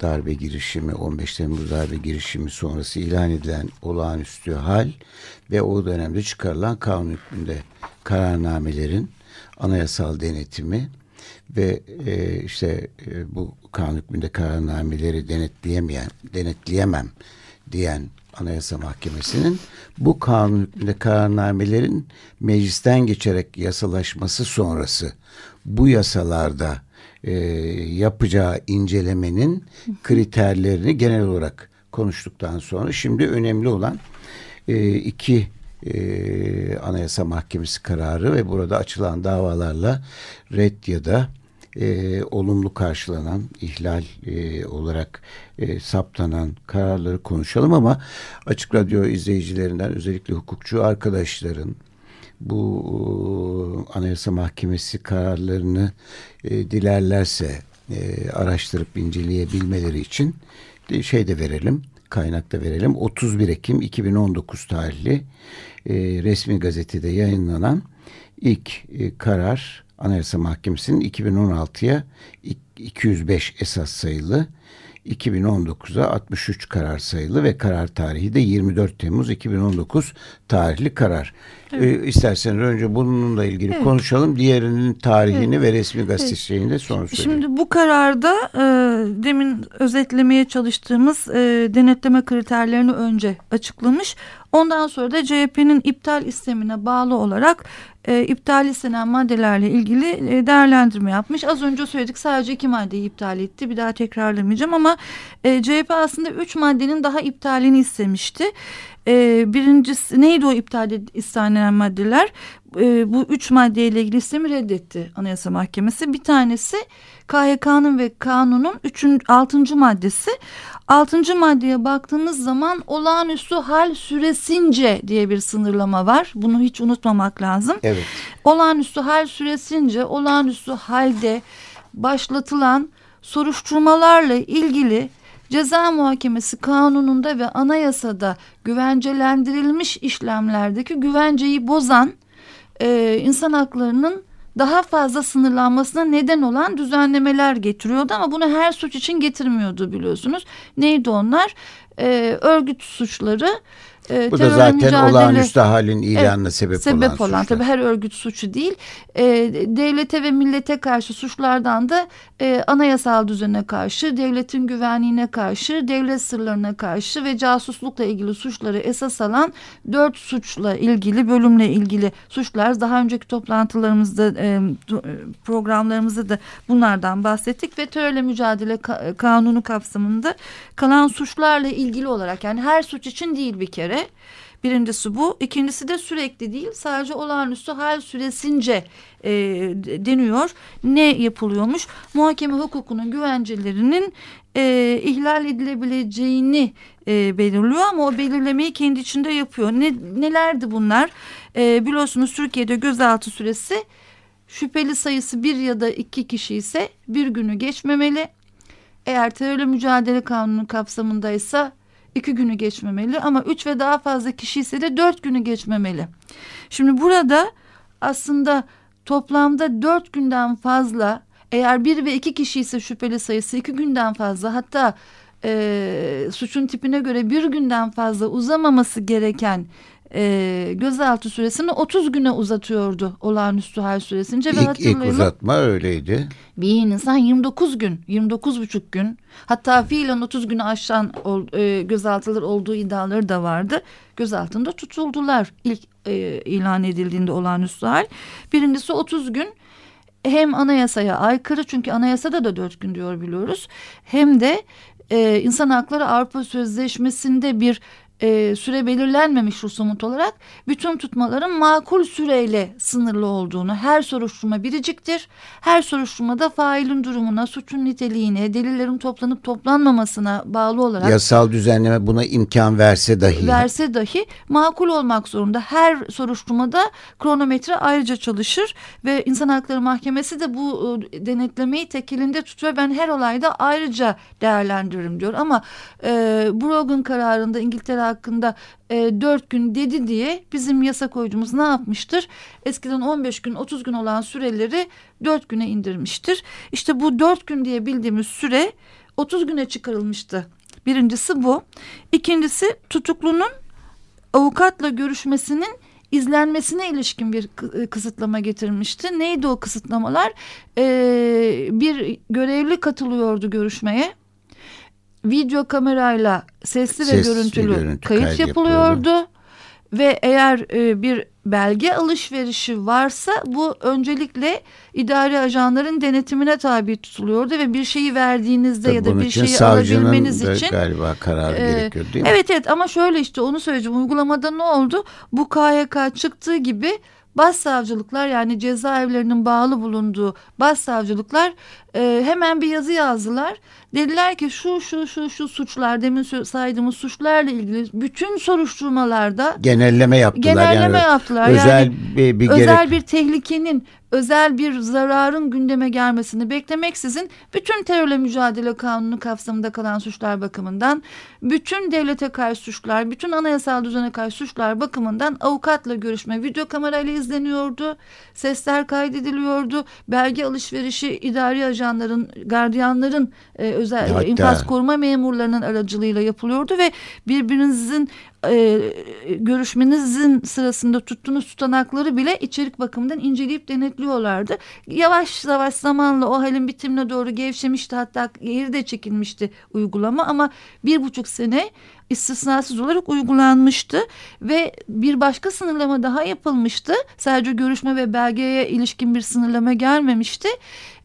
darbe girişimi 15 Temmuz darbe girişimi sonrası ilan edilen olağanüstü hal ve o dönemde çıkarılan kanun hükmünde kararnamelerin anayasal denetimi ve e, işte e, bu kanun hükmünde kararnameleri denetleyemeyen, denetleyemem diyen Anayasa Mahkemesi'nin bu kanun hükmünde kararnamelerin meclisten geçerek yasalaşması sonrası bu yasalarda e, yapacağı incelemenin kriterlerini genel olarak konuştuktan sonra şimdi önemli olan e, iki e, Anayasa Mahkemesi kararı ve burada açılan davalarla red ya da e, olumlu karşılanan, ihlal e, olarak e, saptanan kararları konuşalım ama Açık Radyo izleyicilerinden özellikle hukukçu arkadaşların bu Anayasa Mahkemesi kararlarını e, dilerlerse e, araştırıp inceleyebilmeleri için de şey de verelim, kaynak da verelim. 31 Ekim 2019 tarihli e, resmi gazetede yayınlanan ilk e, karar Anayasa Mahkemesi'nin 2016'ya 205 esas sayılı 2019'a 63 karar sayılı ve karar tarihi de 24 Temmuz 2019 tarihli karar. Evet. Ee, isterseniz önce bununla ilgili evet. konuşalım. Diğerinin tarihini evet. ve resmi gazete evet. şeyini de sonra söyleyeyim. Şimdi bu kararda e, demin özetlemeye çalıştığımız e, denetleme kriterlerini önce açıklamış. Ondan sonra da CHP'nin iptal istemine bağlı olarak e, iptal istenen maddelerle ilgili e, değerlendirme yapmış. Az önce söyledik sadece iki maddeyi iptal etti. Bir daha tekrarlamayacağım ama e, CHP aslında üç maddenin daha iptalini istemişti. E, birincisi neydi o iptal istenen maddeler? E, bu üç maddeyle ilgili istemi reddetti Anayasa Mahkemesi. Bir tanesi KHK'nın ve kanunun üçün, altıncı maddesi. Altıncı maddeye baktığımız zaman olağanüstü hal süresince diye bir sınırlama var. Bunu hiç unutmamak lazım. Evet. Olağanüstü hal süresince olağanüstü halde başlatılan soruşturmalarla ilgili Ceza Muhakemesi Kanunu'nda ve anayasada güvencelendirilmiş işlemlerdeki güvenceyi bozan e, insan haklarının daha fazla sınırlanmasına neden olan düzenlemeler getiriyordu ama bunu her suç için getirmiyordu biliyorsunuz. Neydi onlar? Ee, örgüt suçları, e, Bu da zaten mücadele, olağanüstü halin ilanına evet, sebep, sebep olan, olan tabii her örgüt suçu değil. E, devlete ve millete karşı suçlardan da e, anayasal düzene karşı, devletin güvenliğine karşı, devlet sırlarına karşı ve casuslukla ilgili suçları esas alan dört suçla ilgili bölümle ilgili suçlar. Daha önceki toplantılarımızda e, programlarımızda da bunlardan bahsettik ve terörle mücadele kanunu kapsamında kalan suçlarla ilgili olarak yani her suç için değil bir kere göre. Birincisi bu. İkincisi de sürekli değil sadece olağanüstü hal süresince e, deniyor. Ne yapılıyormuş? Muhakeme hukukunun güvencelerinin e, ihlal edilebileceğini e, belirliyor ama o belirlemeyi kendi içinde yapıyor. Ne, nelerdi bunlar? E, biliyorsunuz Türkiye'de gözaltı süresi şüpheli sayısı bir ya da iki kişi ise bir günü geçmemeli. Eğer terörle mücadele kanunu kapsamındaysa iki günü geçmemeli ama üç ve daha fazla kişi ise de dört günü geçmemeli. Şimdi burada aslında toplamda dört günden fazla Eğer bir ve iki kişi ise şüpheli sayısı iki günden fazla hatta e, suçun tipine göre bir günden fazla uzamaması gereken e, gözaltı süresini 30 güne uzatıyordu olağanüstü hal süresince. ve İlk, ilk uzatma öyleydi. Bir insan 29 gün, 29 buçuk gün hatta fiilen 30 günü aşan e, gözaltılar olduğu iddiaları da vardı. Gözaltında tutuldular ilk e, ilan edildiğinde olağanüstü hal. Birincisi 30 gün hem anayasaya aykırı çünkü anayasada da dört gün diyor biliyoruz. Hem de e, İnsan Hakları Avrupa Sözleşmesi'nde bir e, süre belirlenmemiş somut olarak bütün tutmaların makul süreyle sınırlı olduğunu her soruşturma biriciktir. Her soruşturmada failin durumuna, suçun niteliğine, delillerin toplanıp toplanmamasına bağlı olarak yasal düzenleme buna imkan verse dahi verse dahi makul olmak zorunda. Her soruşturmada kronometre ayrıca çalışır ve İnsan Hakları Mahkemesi de bu e, denetlemeyi tek elinde tutuyor. Ben her olayda ayrıca değerlendiririm diyor ama e, Brogan kararında İngiltere hakkında e, 4 gün dedi diye bizim yasa koyucumuz ne yapmıştır? Eskiden 15 gün 30 gün olan süreleri 4 güne indirmiştir. İşte bu 4 gün diye bildiğimiz süre 30 güne çıkarılmıştı. Birincisi bu. İkincisi tutuklunun avukatla görüşmesinin izlenmesine ilişkin bir e, kısıtlama getirmişti. Neydi o kısıtlamalar? Ee, bir görevli katılıyordu görüşmeye video kamerayla sesli, sesli ve görüntülü görüntü kayıt yapılıyordu. yapılıyordu. Ve eğer e, bir belge alışverişi varsa bu öncelikle idari ajanların denetimine tabi tutuluyordu ve bir şeyi verdiğinizde Tabii ya da bir şeyi alabilmeniz için galiba karar e, gerekiyor değil mi? Evet evet ama şöyle işte onu söyleyeceğim uygulamada ne oldu? Bu KYK çıktığı gibi başsavcılıklar yani cezaevlerinin bağlı bulunduğu başsavcılıklar e, hemen bir yazı yazdılar. Dediler ki şu şu şu şu suçlar demin saydığımız suçlarla ilgili bütün soruşturmalarda genelleme yaptılar. Genelleme yani yaptılar. Özel yani, bir, bir özel gerek... bir tehlikenin özel bir zararın gündeme gelmesini beklemeksizin bütün terörle mücadele kanunu kapsamında kalan suçlar bakımından, bütün devlete karşı suçlar, bütün anayasal düzene karşı suçlar bakımından avukatla görüşme video kamerayla izleniyordu. Sesler kaydediliyordu. Belge alışverişi idari ajanların, gardiyanların, e, özel Hatta... infaz koruma memurlarının aracılığıyla yapılıyordu ve birbirinizin e, görüşmenizin sırasında tuttuğunuz tutanakları bile içerik bakımından inceleyip denetliyorlardı. Yavaş yavaş zamanla o halin bitimine doğru gevşemişti hatta geri de çekilmişti uygulama ama bir buçuk sene istisnasız olarak uygulanmıştı ve bir başka sınırlama daha yapılmıştı. Sadece görüşme ve belgeye ilişkin bir sınırlama gelmemişti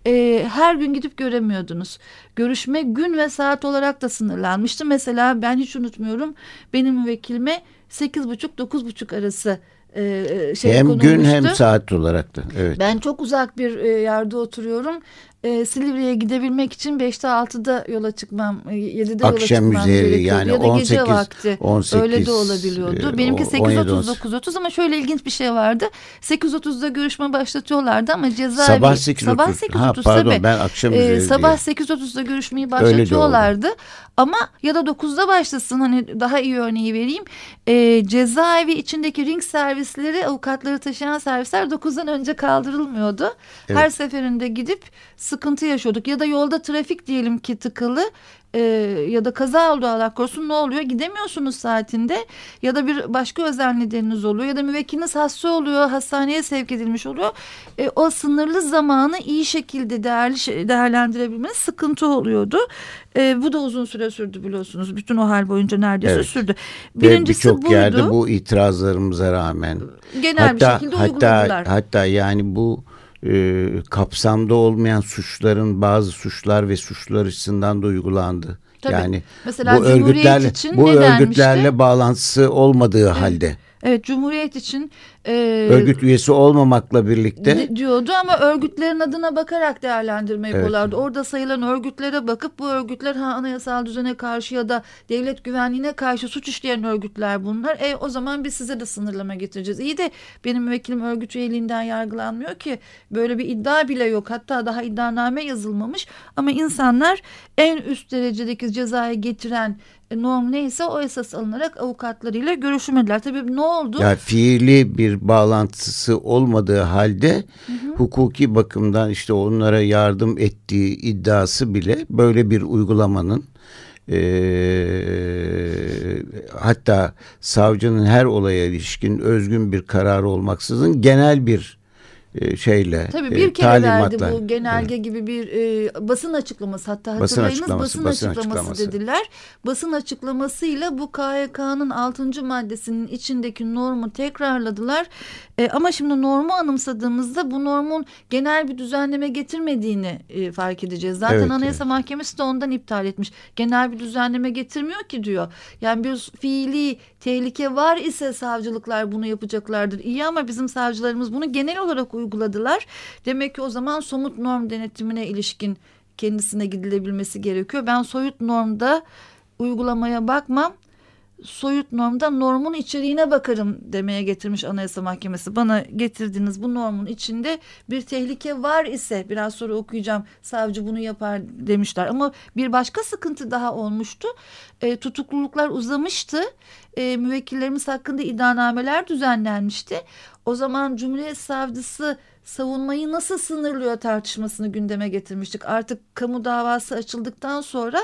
e, her gün gidip göremiyordunuz. Görüşme gün ve saat olarak da sınırlanmıştı. Mesela ben hiç unutmuyorum benim vekilime sekiz buçuk dokuz buçuk arası e, şey hem gün hem saat olarak da. Evet. Ben çok uzak bir e, yerde oturuyorum e, Silivri'ye gidebilmek için 5'te 6'da yola çıkmam, 7'de Akşam yola çıkmam üzeri gerekiyordu. yani ya da 18, gece vakti 18, öyle de olabiliyordu. Benimki 8.30-9.30 ama şöyle ilginç bir şey vardı. 8.30'da görüşme başlatıyorlardı ama cezaevi sabah 8.30 sabah 8.30 ha, pardon tabii. ben akşam üzeri e, sabah 8.30'da görüşmeyi başlatıyorlardı. Ama ya da 9'da başlasın hani daha iyi örneği vereyim. E, cezaevi içindeki ring servisleri avukatları taşıyan servisler 9'dan önce kaldırılmıyordu. Evet. Her seferinde gidip sıkıntı yaşıyorduk. Ya da yolda trafik diyelim ki tıkalı e, ya da kaza oldu Allah korusun ne oluyor? Gidemiyorsunuz saatinde. Ya da bir başka özel nedeniniz oluyor. Ya da müvekkiliniz hasta oluyor hastaneye sevk edilmiş oluyor. E, o sınırlı zamanı iyi şekilde değerli değerlendirebilmeniz sıkıntı oluyordu. E, bu da uzun süre sürdü biliyorsunuz. Bütün o hal boyunca neredeyse evet. sürdü. Birincisi birçok yerde bu itirazlarımıza rağmen genel hatta, bir şekilde hatta, uyguladılar. hatta yani bu e, kapsamda olmayan suçların bazı suçlar ve suçlar açısından da uygulandı. Tabii. Yani Mesela bu örgütlerle için bu örgütlerle bağlantısı olmadığı evet. halde. Evet Cumhuriyet için e, örgüt üyesi olmamakla birlikte diyordu ama örgütlerin adına bakarak değerlendirme yapıyorlardı. Evet. Orada sayılan örgütlere bakıp bu örgütler ha anayasal düzene karşı ya da devlet güvenliğine karşı suç işleyen örgütler bunlar. E o zaman biz size de sınırlama getireceğiz. İyi de benim vekilim örgüt üyeliğinden yargılanmıyor ki. Böyle bir iddia bile yok. Hatta daha iddianame yazılmamış ama insanlar en üst derecedeki cezayı getiren norm neyse o esas alınarak avukatlarıyla görüşmediler. Tabii ne oldu? Ya fiili bir bir bağlantısı olmadığı halde hı hı. hukuki bakımdan işte onlara yardım ettiği iddiası bile böyle bir uygulamanın e, hatta savcının her olaya ilişkin özgün bir karar olmaksızın genel bir şeyle Tabii e, bir kere verdi bu genelge evet. gibi bir e, basın açıklaması hatta basın açıklaması, basın, basın açıklaması, açıklaması dediler. Basın açıklamasıyla bu KHK'nın 6. maddesinin içindeki normu tekrarladılar. E, ama şimdi normu anımsadığımızda bu normun genel bir düzenleme getirmediğini e, fark edeceğiz. Zaten evet, Anayasa evet. Mahkemesi de ondan iptal etmiş. Genel bir düzenleme getirmiyor ki diyor. Yani bir fiili tehlike var ise savcılıklar bunu yapacaklardır. İyi ama bizim savcılarımız bunu genel olarak uyguladılar. Demek ki o zaman somut norm denetimine ilişkin kendisine gidilebilmesi gerekiyor. Ben soyut normda uygulamaya bakmam soyut normda normun içeriğine bakarım demeye getirmiş Anayasa Mahkemesi. Bana getirdiğiniz bu normun içinde bir tehlike var ise biraz sonra okuyacağım savcı bunu yapar demişler. Ama bir başka sıkıntı daha olmuştu. E, tutukluluklar uzamıştı. E, müvekkillerimiz hakkında iddianameler düzenlenmişti. O zaman Cumhuriyet Savcısı savunmayı nasıl sınırlıyor tartışmasını gündeme getirmiştik. Artık kamu davası açıldıktan sonra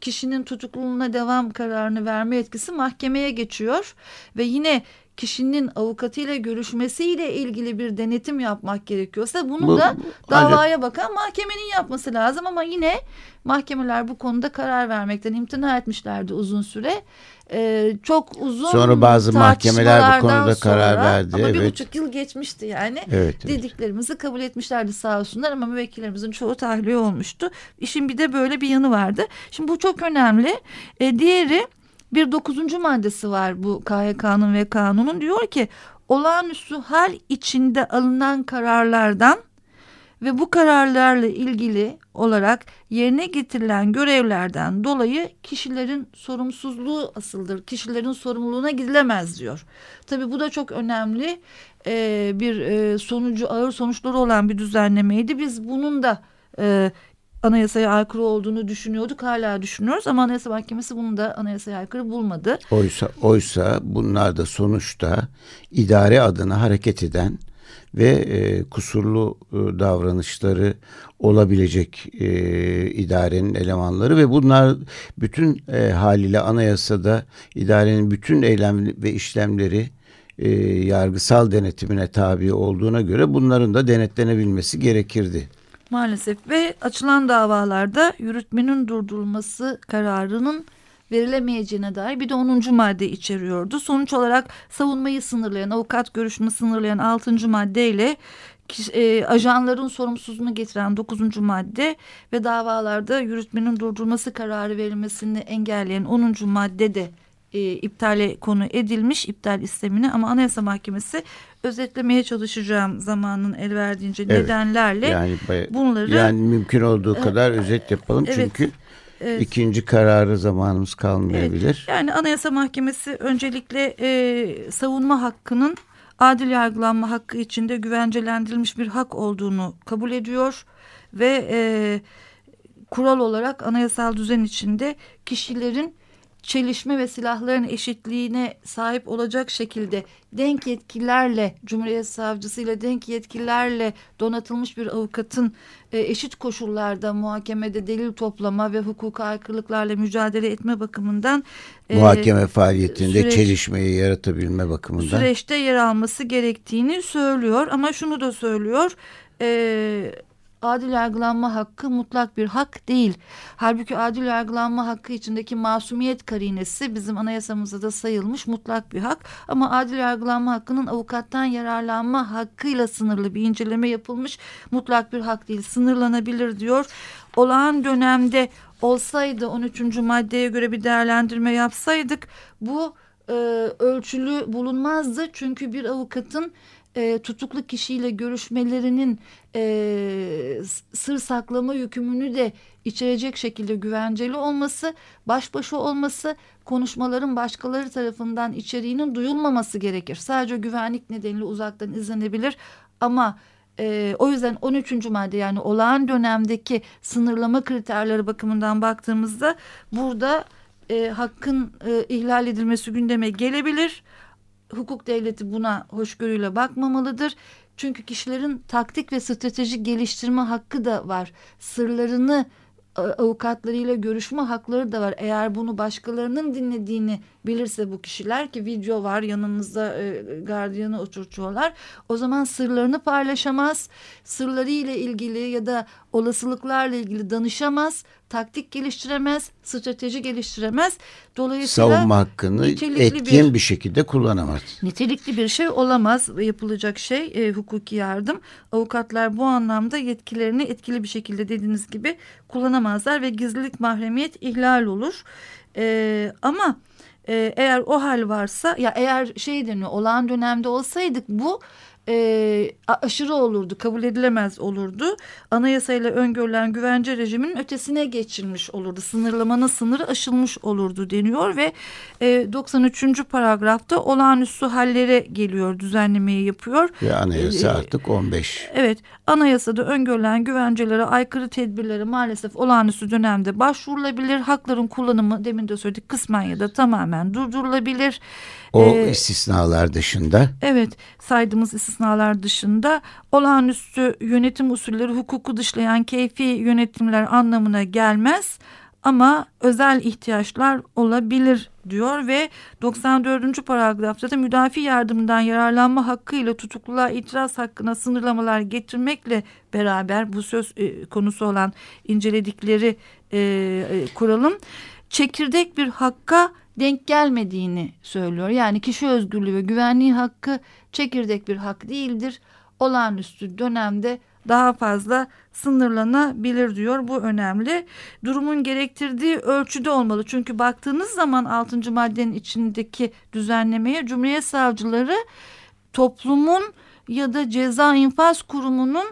kişinin tutukluluğuna devam kararını verme etkisi mahkemeye geçiyor ve yine kişinin avukatıyla görüşmesiyle ilgili bir denetim yapmak gerekiyorsa bunu bu, da davaya ancak, bakan mahkemenin yapması lazım ama yine mahkemeler bu konuda karar vermekten imtina etmişlerdi uzun süre. Ee, çok uzun Sonra bazı mahkemeler bu konuda sonra, karar verdi. Ama evet. bir buçuk yıl geçmişti yani. Evet, evet. Dediklerimizi kabul etmişlerdi sağ olsunlar ama müvekkillerimizin çoğu tahliye olmuştu. İşin bir de böyle bir yanı vardı. Şimdi bu çok önemli. Ee, diğeri bir dokuzuncu maddesi var bu KHK'nın ve kanunun diyor ki olağanüstü hal içinde alınan kararlardan ve bu kararlarla ilgili olarak yerine getirilen görevlerden dolayı kişilerin sorumsuzluğu asıldır. Kişilerin sorumluluğuna gidilemez diyor. Tabii bu da çok önemli e, bir e, sonucu ağır sonuçları olan bir düzenlemeydi. Biz bunun da e, anayasaya aykırı olduğunu düşünüyorduk. Hala düşünüyoruz ama Anayasa Mahkemesi bunu da anayasaya aykırı bulmadı. Oysa, oysa bunlar da sonuçta idare adına hareket eden ve e, kusurlu e, davranışları olabilecek e, idarenin elemanları ve bunlar bütün e, haliyle anayasada idarenin bütün eylem ve işlemleri e, yargısal denetimine tabi olduğuna göre bunların da denetlenebilmesi gerekirdi. Maalesef ve açılan davalarda yürütmenin durdurulması kararının verilemeyeceğine dair bir de 10. madde içeriyordu. Sonuç olarak savunmayı sınırlayan, avukat görüşünü sınırlayan 6. maddeyle e, ajanların sorumsuzluğunu getiren 9. madde ve davalarda yürütmenin durdurulması kararı verilmesini engelleyen 10. madde de e, iptale konu edilmiş iptal istemini ama Anayasa Mahkemesi özetlemeye çalışacağım zamanın el verdiğince evet, nedenlerle yani bunları yani mümkün olduğu kadar özet yapalım evet, çünkü evet. ikinci kararı zamanımız kalmayabilir. Evet, yani Anayasa Mahkemesi öncelikle e, savunma hakkının adil yargılanma hakkı içinde güvencelendirilmiş bir hak olduğunu kabul ediyor ve e, kural olarak anayasal düzen içinde kişilerin çelişme ve silahların eşitliğine sahip olacak şekilde denk yetkilerle Cumhuriyet Savcısı ile denk yetkilerle donatılmış bir avukatın e, eşit koşullarda muhakemede delil toplama ve hukuka aykırılıklarla mücadele etme bakımından e, muhakeme faaliyetinde süreç, çelişmeyi yaratabilme bakımından. süreçte yer alması gerektiğini söylüyor ama şunu da söylüyor e, adil yargılanma hakkı mutlak bir hak değil. Halbuki adil yargılanma hakkı içindeki masumiyet karinesi bizim anayasamızda da sayılmış mutlak bir hak. Ama adil yargılanma hakkının avukattan yararlanma hakkıyla sınırlı bir inceleme yapılmış mutlak bir hak değil. Sınırlanabilir diyor. Olağan dönemde olsaydı 13. maddeye göre bir değerlendirme yapsaydık bu e, ölçülü bulunmazdı. Çünkü bir avukatın e, tutuklu kişiyle görüşmelerinin e, sır saklama yükümünü de içerecek şekilde güvenceli olması, baş başa olması, konuşmaların başkaları tarafından içeriğinin duyulmaması gerekir. Sadece güvenlik nedeniyle uzaktan izlenebilir ama e, o yüzden 13. madde yani olağan dönemdeki sınırlama kriterleri bakımından baktığımızda burada e, hakkın e, ihlal edilmesi gündeme gelebilir hukuk devleti buna hoşgörüyle bakmamalıdır. Çünkü kişilerin taktik ve strateji geliştirme hakkı da var. Sırlarını avukatlarıyla görüşme hakları da var. Eğer bunu başkalarının dinlediğini bilirse bu kişiler ki video var yanınızda e, gardiyanı oturtuyorlar. O zaman sırlarını paylaşamaz. Sırları ile ilgili ya da olasılıklarla ilgili danışamaz. Taktik geliştiremez. Strateji geliştiremez. Dolayısıyla savunma hakkını etkin bir, bir şekilde kullanamaz. Nitelikli bir şey olamaz yapılacak şey e, hukuki yardım. Avukatlar bu anlamda yetkilerini etkili bir şekilde dediğiniz gibi kullanamazlar ve gizlilik mahremiyet ihlal olur. E, ama e, eğer o hal varsa ya eğer şey deniyor olağan dönemde olsaydık bu e, aşırı olurdu, kabul edilemez olurdu. Anayasayla öngörülen güvence rejiminin ötesine geçilmiş olurdu. Sınırlamanın sınırı aşılmış olurdu deniyor ve e, 93. paragrafta olağanüstü hallere geliyor, düzenlemeyi yapıyor. Ve anayasa e, artık 15. Evet, anayasada öngörülen güvencelere aykırı tedbirlere maalesef olağanüstü dönemde başvurulabilir. Hakların kullanımı demin de söyledik kısmen ya da tamamen durdurulabilir. O ee, istisnalar dışında. Evet saydığımız istisnalar dışında olağanüstü yönetim usulleri hukuku dışlayan keyfi yönetimler anlamına gelmez. Ama özel ihtiyaçlar olabilir diyor ve 94. paragrafta da müdafi yardımından yararlanma hakkıyla tutukluluğa itiraz hakkına sınırlamalar getirmekle beraber bu söz e, konusu olan inceledikleri e, e, kuralım çekirdek bir hakka denk gelmediğini söylüyor. Yani kişi özgürlüğü ve güvenliği hakkı çekirdek bir hak değildir. Olağanüstü dönemde daha fazla sınırlanabilir diyor. Bu önemli. Durumun gerektirdiği ölçüde olmalı. Çünkü baktığınız zaman 6. maddenin içindeki düzenlemeye Cumhuriyet Savcıları toplumun ya da ceza infaz kurumunun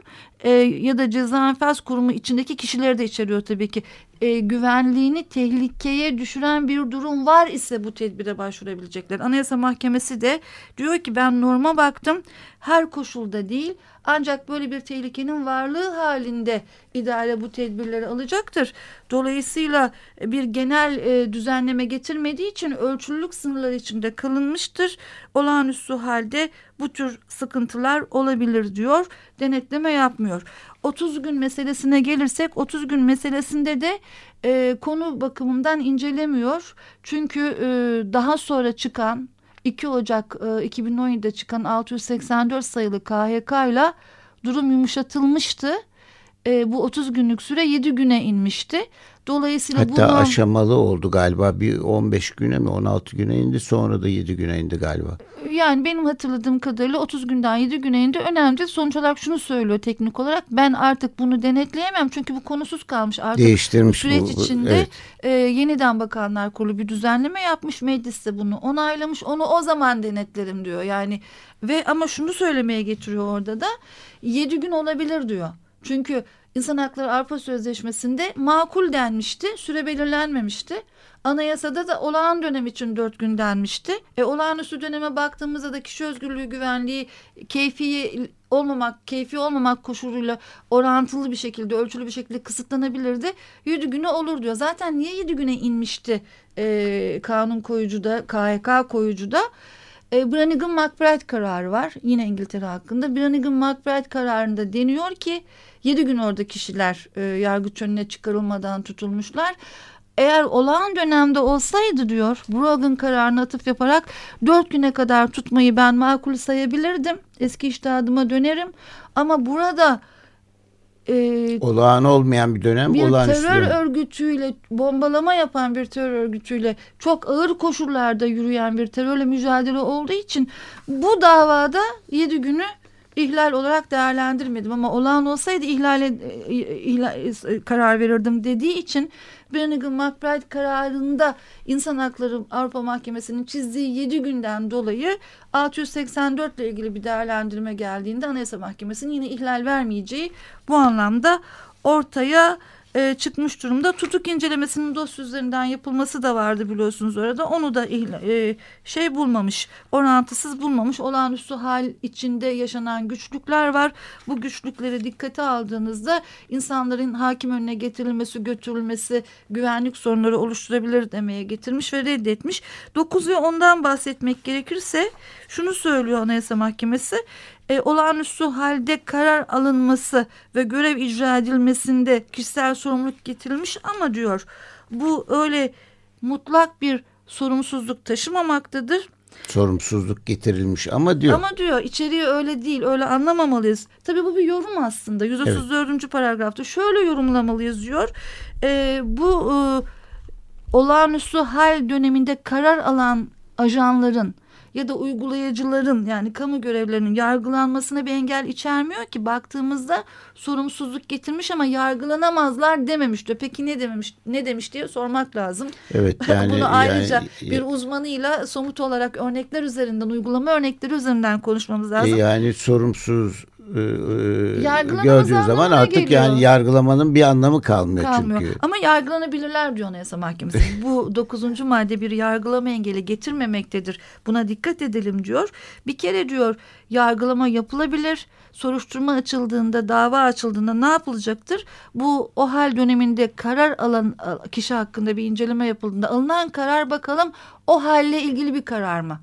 e, ya da ceza infaz kurumu içindeki kişileri de içeriyor tabii ki e, güvenliğini tehlikeye düşüren bir durum var ise bu tedbire başvurabilecekler. Anayasa Mahkemesi de diyor ki ben norma baktım her koşulda değil ancak böyle bir tehlikenin varlığı halinde idare bu tedbirleri alacaktır. Dolayısıyla bir genel e, düzenleme getirmediği için ölçülülük sınırları içinde kalınmıştır. Olağanüstü halde bu tür sıkıntılar olabilir diyor. Denetleme yapmıyor. 30 gün meselesine gelirsek 30 gün meselesinde de e, konu bakımından incelemiyor. Çünkü e, daha sonra çıkan 2 Ocak e, 2017'de çıkan 684 sayılı KHK ile durum yumuşatılmıştı. E, bu 30 günlük süre 7 güne inmişti. Dolayısıyla Hatta bunu... aşamalı oldu galiba. Bir 15 güne mi 16 güne indi sonra da 7 güne indi galiba. Yani benim hatırladığım kadarıyla 30 günden 7 güne indi. Önemli sonuç olarak şunu söylüyor teknik olarak. Ben artık bunu denetleyemem çünkü bu konusuz kalmış. Artık Değiştirmiş süreç bu. içinde evet. e, yeniden Bakanlar Kurulu bir düzenleme yapmış. Meclis de bunu onaylamış. Onu o zaman denetlerim diyor. Yani ve ama şunu söylemeye getiriyor orada da 7 gün olabilir diyor. Çünkü İnsan Hakları Avrupa Sözleşmesi'nde makul denmişti, süre belirlenmemişti. Anayasada da olağan dönem için dört gün denmişti. E, olağanüstü döneme baktığımızda da kişi özgürlüğü güvenliği keyfi olmamak, keyfi olmamak koşuluyla orantılı bir şekilde, ölçülü bir şekilde kısıtlanabilirdi. Yedi güne olur diyor. Zaten niye yedi güne inmişti e, kanun koyucuda, KHK koyucuda? E, Brannigan McBride kararı var yine İngiltere hakkında. Brannigan McBride kararında deniyor ki 7 gün orada kişiler e, yargıç önüne çıkarılmadan tutulmuşlar. Eğer olağan dönemde olsaydı diyor Brogan kararına atıf yaparak dört güne kadar tutmayı ben makul sayabilirdim. Eski iştahadıma dönerim. Ama burada e, olağan olmayan bir dönem bir terör örgütüyle bombalama yapan bir terör örgütüyle çok ağır koşullarda yürüyen bir terörle mücadele olduğu için bu davada yedi günü ihlal olarak değerlendirmedim ama olağan olsaydı ihlale e, ihlal, e, karar verirdim dediği için Brannigan McBride kararında İnsan Hakları Avrupa Mahkemesi'nin çizdiği 7 günden dolayı 684 ile ilgili bir değerlendirme geldiğinde Anayasa Mahkemesi'nin yine ihlal vermeyeceği bu anlamda ortaya e, çıkmış durumda. Tutuk incelemesinin dosya üzerinden yapılması da vardı biliyorsunuz orada. Onu da e, şey bulmamış, orantısız bulmamış. Olağanüstü hal içinde yaşanan güçlükler var. Bu güçlükleri dikkate aldığınızda insanların hakim önüne getirilmesi, götürülmesi güvenlik sorunları oluşturabilir demeye getirmiş ve reddetmiş. 9 ve 10'dan bahsetmek gerekirse şunu söylüyor Anayasa Mahkemesi e, olağanüstü halde karar alınması ve görev icra edilmesinde kişisel sorumluluk getirilmiş ama diyor bu öyle mutlak bir sorumsuzluk taşımamaktadır. Sorumsuzluk getirilmiş ama diyor. Ama diyor içeriği öyle değil öyle anlamamalıyız. Tabii bu bir yorum aslında 134. Evet. paragrafta şöyle yorumlamalıyız diyor. E, bu e, olağanüstü hal döneminde karar alan ajanların ya da uygulayıcıların yani kamu görevlerinin yargılanmasına bir engel içermiyor ki baktığımızda sorumsuzluk getirmiş ama yargılanamazlar dememişti. Peki ne dememiş ne demiş diye sormak lazım. Evet yani bunu ayrıca yani, bir uzmanıyla somut olarak örnekler üzerinden uygulama örnekleri üzerinden konuşmamız lazım. Yani sorumsuz e, e gördüğü zaman artık geliyor. yani yargılamanın bir anlamı kalmıyor, kalmıyor. çünkü. Ama yargılanabilirler diyor Anayasa Mahkemesi. Bu dokuzuncu madde bir yargılama engeli getirmemektedir. Buna dikkat edelim diyor. Bir kere diyor yargılama yapılabilir. Soruşturma açıldığında, dava açıldığında ne yapılacaktır? Bu o hal döneminde karar alan kişi hakkında bir inceleme yapıldığında alınan karar bakalım o halle ilgili bir karar mı?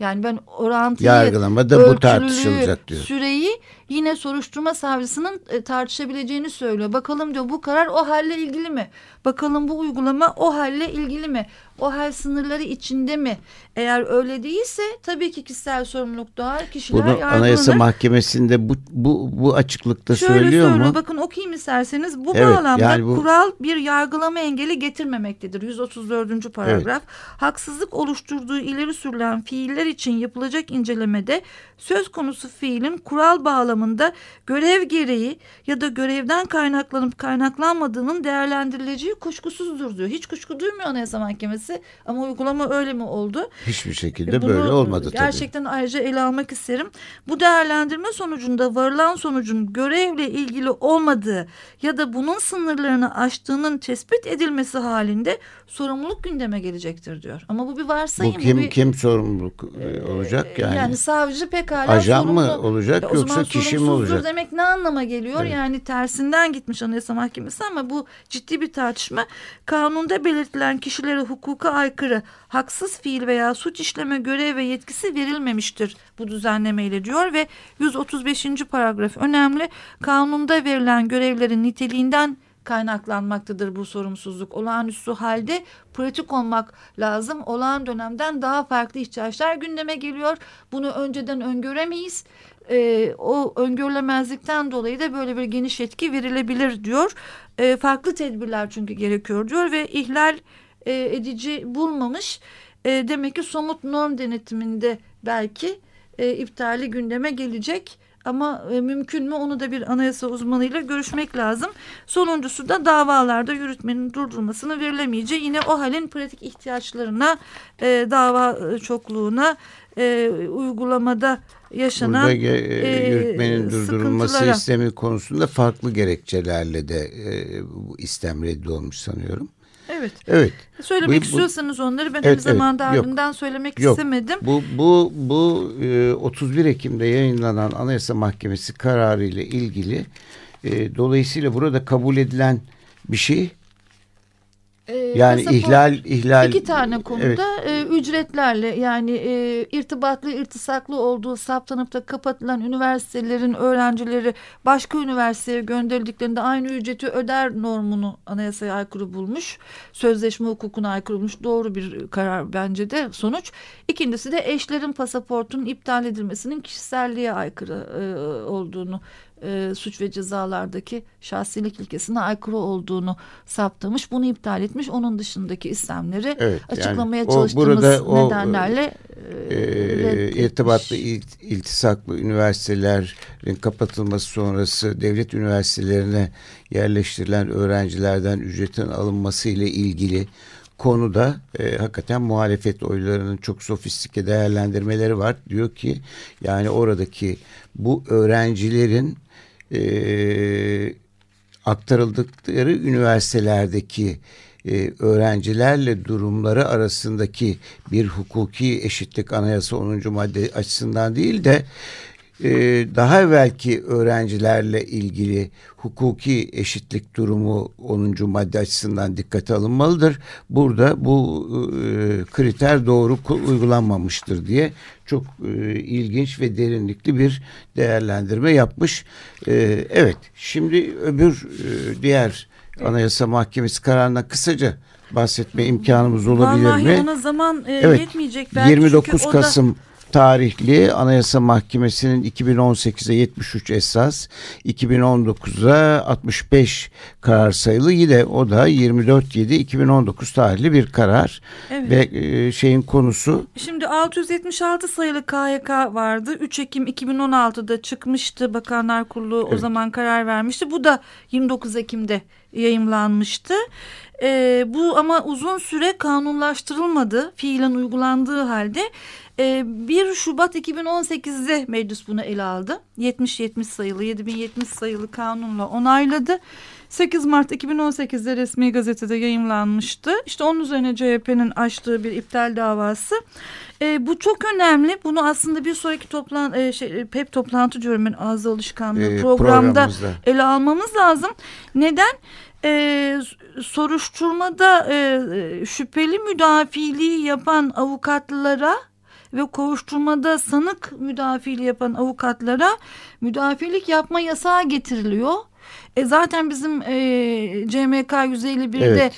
Yani ben orantıyı, yargılamada bu tartışılacak diyor. Süreyi yine soruşturma savcısının e, tartışabileceğini söylüyor. Bakalım diyor bu karar o halle ilgili mi? Bakalım bu uygulama o halle ilgili mi? O hal sınırları içinde mi? Eğer öyle değilse tabii ki kişisel sorumluluk doğar. Kişiler Bunu yargılanır. Anayasa Mahkemesi'nde bu, bu, bu açıklıkta Şöyle söylüyor söylüyor, mu? Bakın okuyayım isterseniz. Bu evet, bağlamda yani bu... kural bir yargılama engeli getirmemektedir. 134. paragraf. Evet. Haksızlık oluşturduğu ileri sürülen fiiller için yapılacak incelemede söz konusu fiilin kural bağlamında görev gereği ya da görevden kaynaklanıp kaynaklanmadığının değerlendirileceği kuşkusuzdur diyor. Hiç kuşku duymuyor Anayasa Mahkemesi ama uygulama öyle mi oldu? Hiçbir şekilde Bunu böyle olmadı tabii. Gerçekten ayrıca ele almak isterim. Bu değerlendirme sonucunda varılan sonucun görevle ilgili olmadığı ya da bunun sınırlarını aştığının tespit edilmesi halinde sorumluluk gündeme gelecektir diyor. Ama bu bir varsayım. Bu kim bu bir, kim sorumluluk e, olacak yani? Yani savcı pekala Ajan sorumlu. mı olacak e, yoksa kişi mi olacak? demek ne anlama geliyor? Evet. Yani tersinden gitmiş Anayasa Mahkemesi ama bu ciddi bir tartışma. Kanunda belirtilen kişilere hukuka aykırı, haksız fiil veya suç işleme görev ve yetkisi verilmemiştir bu düzenlemeyle diyor ve 135. paragraf önemli. Kanunda verilen görevlerin niteliğinden kaynaklanmaktadır bu sorumsuzluk. Olağanüstü halde pratik olmak lazım. Olağan dönemden daha farklı ihtiyaçlar gündeme geliyor. Bunu önceden öngöremeyiz. Ee, o öngörülemezlikten dolayı da böyle bir geniş yetki verilebilir diyor. Ee, farklı tedbirler çünkü gerekiyor diyor ve ihlal e, edici bulmamış. E, demek ki somut norm denetiminde belki e, iptali gündeme gelecek ama e, mümkün mü onu da bir anayasa uzmanıyla görüşmek lazım. Sonuncusu da davalarda yürütmenin durdurulmasını verilemeyeceği yine o halin pratik ihtiyaçlarına e, dava e, çokluğuna e, uygulamada yaşanan Burada, e, yürütmenin durdurulması istemi konusunda farklı gerekçelerle de e, bu istem reddolmuş sanıyorum. Evet. Evet. Söylemek bu, istiyorsanız onları ben evet, aynı zamanda evet, ardından söylemek yok. istemedim. Bu bu bu e, 31 Ekim'de yayınlanan Anayasa Mahkemesi kararı ile ilgili e, dolayısıyla burada kabul edilen bir şey e, yani ihlal ihlal iki tane konuda evet. e, ücretlerle yani e, irtibatlı irtisaklı olduğu saptanıp da kapatılan üniversitelerin öğrencileri başka üniversiteye gönderildiklerinde aynı ücreti öder normunu anayasaya aykırı bulmuş. Sözleşme hukukuna aykırı bulmuş. Doğru bir karar bence de sonuç. İkincisi de eşlerin pasaportunun iptal edilmesinin kişiselliğe aykırı e, olduğunu e, suç ve cezalardaki şahsilik ilkesine aykırı olduğunu saptamış. Bunu iptal etmiş. Onun dışındaki istemleri evet, açıklamaya yani çalıştığımız o, nedenlerle e, e, irtibatlı iltisaklı üniversitelerin kapatılması sonrası devlet üniversitelerine yerleştirilen öğrencilerden ücretin alınması ile ilgili konuda e, hakikaten muhalefet oylarının çok sofistike değerlendirmeleri var. Diyor ki yani oradaki bu öğrencilerin e, aktarıldıkları üniversitelerdeki e, öğrencilerle durumları arasındaki bir hukuki eşitlik anayasa 10. madde açısından değil de e, daha evvelki öğrencilerle ilgili hukuki eşitlik durumu 10. madde açısından dikkate alınmalıdır. Burada bu e, kriter doğru uygulanmamıştır diye çok e, ilginç ve derinlikli bir değerlendirme yapmış. E, evet şimdi öbür e, diğer Anayasa Mahkemesi kararına kısaca bahsetme imkanımız olabilir Vallahi mi? ona zaman e, evet, yetmeyecek belki 29 çünkü Kasım tarihli Anayasa Mahkemesi'nin 2018'e 73 esas, 2019'a 65 karar sayılı. Yine o da 24-7-2019 tarihli bir karar. Evet. Ve e, şeyin konusu... Şimdi 676 sayılı KYK vardı. 3 Ekim 2016'da çıkmıştı. Bakanlar Kurulu evet. o zaman karar vermişti. Bu da 29 Ekim'de yayımlanmıştı. E, bu ama uzun süre kanunlaştırılmadı. Fiilen uygulandığı halde 1 ee, Şubat 2018'de meclis bunu ele aldı. 70-70 sayılı 7070 sayılı kanunla onayladı. 8 Mart 2018'de resmi gazetede yayımlanmıştı. İşte onun üzerine CHP'nin açtığı bir iptal davası. E, bu çok önemli. Bunu aslında bir sonraki toplan e, şey, PEP toplantı diyorum ben ağız alışkanlığı e, programda ele almamız lazım. Neden? e, soruşturmada e, şüpheli müdafiliği yapan avukatlara ve kovuşturmada sanık müdafili yapan avukatlara müdafilik yapma yasağı getiriliyor. E zaten bizim e, CMK 151'de evet.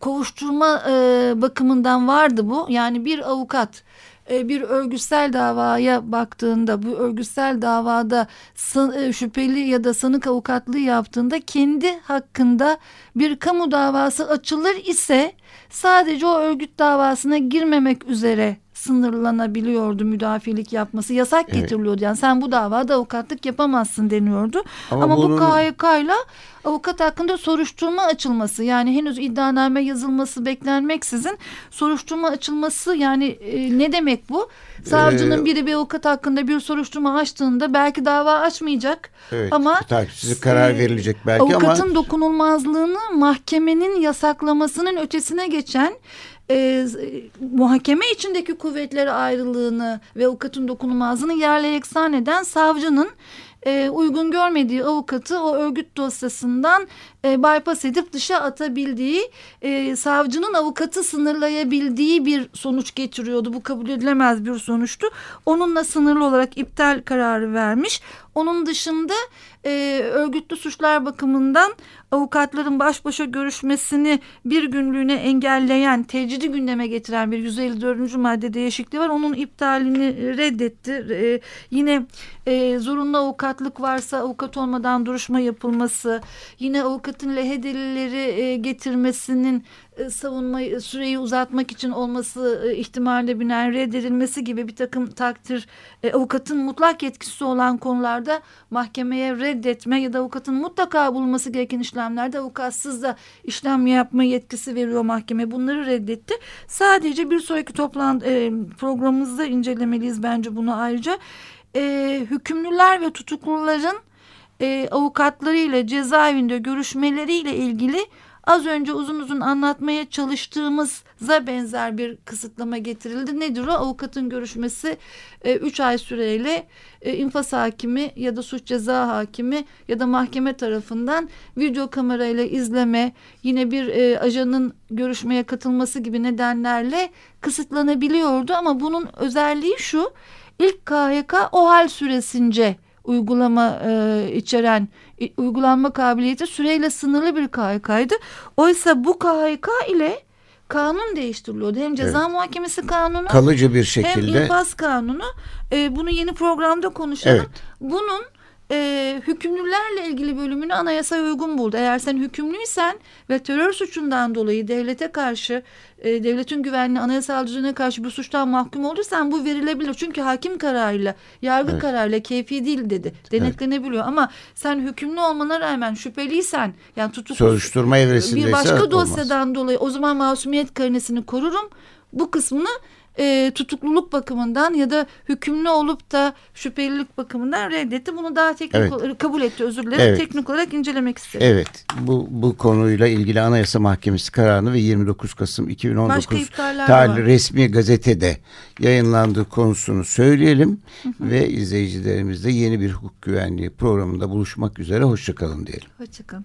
kovuşturma e, bakımından vardı bu. Yani bir avukat e, bir örgütsel davaya baktığında bu örgütsel davada e, şüpheli ya da sanık avukatlığı yaptığında kendi hakkında bir kamu davası açılır ise sadece o örgüt davasına girmemek üzere sınırlanabiliyordu müdafilik yapması. Yasak evet. getiriliyordu. Yani sen bu davada avukatlık yapamazsın deniyordu. Ama, Ama bunun... bu KHK ile avukat hakkında soruşturma açılması yani henüz iddianame yazılması beklenmeksizin soruşturma açılması yani e, ne demek bu? Savcının ee, biri bir avukat hakkında bir soruşturma açtığında belki dava açmayacak evet, ama takipsiz karar e, verilecek belki avukatın ama avukatın dokunulmazlığını mahkemenin yasaklamasının ötesine geçen e, muhakeme içindeki kuvvetleri ayrılığını ve avukatın dokunulmazlığını yerle eksan eden savcının e, uygun görmediği avukatı o örgüt dosyasından e, bypass edip dışa atabildiği e, savcının avukatı sınırlayabildiği bir sonuç getiriyordu. Bu kabul edilemez bir sonuçtu. Onunla sınırlı olarak iptal kararı vermiş. Onun dışında e, örgütlü suçlar bakımından avukatların baş başa görüşmesini bir günlüğüne engelleyen, tecidi gündeme getiren bir 154. madde değişikliği var. Onun iptalini reddetti. E, yine e, zorunlu avukatlık varsa avukat olmadan duruşma yapılması, yine avukatın lehe delilleri e, getirmesinin e, savunma e, süreyi uzatmak için olması e, ihtimaline binen reddedilmesi gibi bir takım takdir avukatın mutlak yetkisi olan konularda mahkemeye reddetme ya da avukatın mutlaka bulunması gereken işlemlerde avukatsız da işlem yapma yetkisi veriyor mahkeme bunları reddetti. Sadece bir sonraki toplantı programımızda incelemeliyiz bence bunu ayrıca. hükümlüler ve tutukluların e, avukatlarıyla cezaevinde görüşmeleriyle ilgili az önce uzun uzun anlatmaya çalıştığımıza benzer bir kısıtlama getirildi. Nedir o? Avukatın görüşmesi 3 e, ay süreyle e, infaz hakimi ya da suç ceza hakimi ya da mahkeme tarafından video kamerayla izleme, yine bir e, ajanın görüşmeye katılması gibi nedenlerle kısıtlanabiliyordu ama bunun özelliği şu. İlk KHK o hal süresince uygulama e, içeren uygulanma kabiliyeti süreyle sınırlı bir KHK'ydı. Oysa bu KHK ile kanun değiştiriliyordu. Hem ceza evet. muhakemesi kanunu kalıcı bir şekilde hem infaz kanunu. E, bunu yeni programda konuşalım. Evet. Bunun e, hükümlülerle ilgili bölümünü anayasaya uygun buldu. Eğer sen hükümlüysen ve terör suçundan dolayı devlete karşı e, devletin güvenliği anayasal düzene karşı bu suçtan mahkum olursan bu verilebilir. Çünkü hakim kararıyla yargı evet. kararıyla keyfi değil dedi. Denetlenebiliyor evet. ama sen hükümlü olmana rağmen şüpheliysen yani tutuksuz soruşturma evresindeyse bir başka dosyadan olmaz. dolayı o zaman masumiyet karinesini korurum. Bu kısmını e, tutukluluk bakımından ya da hükümlü olup da şüphelilik bakımından reddetti. Bunu daha teknik Evet. olarak kabul etti özür dilerim. Evet. Teknik olarak incelemek istedim. Evet bu, bu konuyla ilgili Anayasa Mahkemesi kararını ve 29 Kasım Başka 2019 iptaller tarihli resmi gazetede yayınlandığı konusunu söyleyelim ve izleyicilerimizle yeni bir hukuk güvenliği programında buluşmak üzere hoşçakalın diyelim. Hoşçakalın.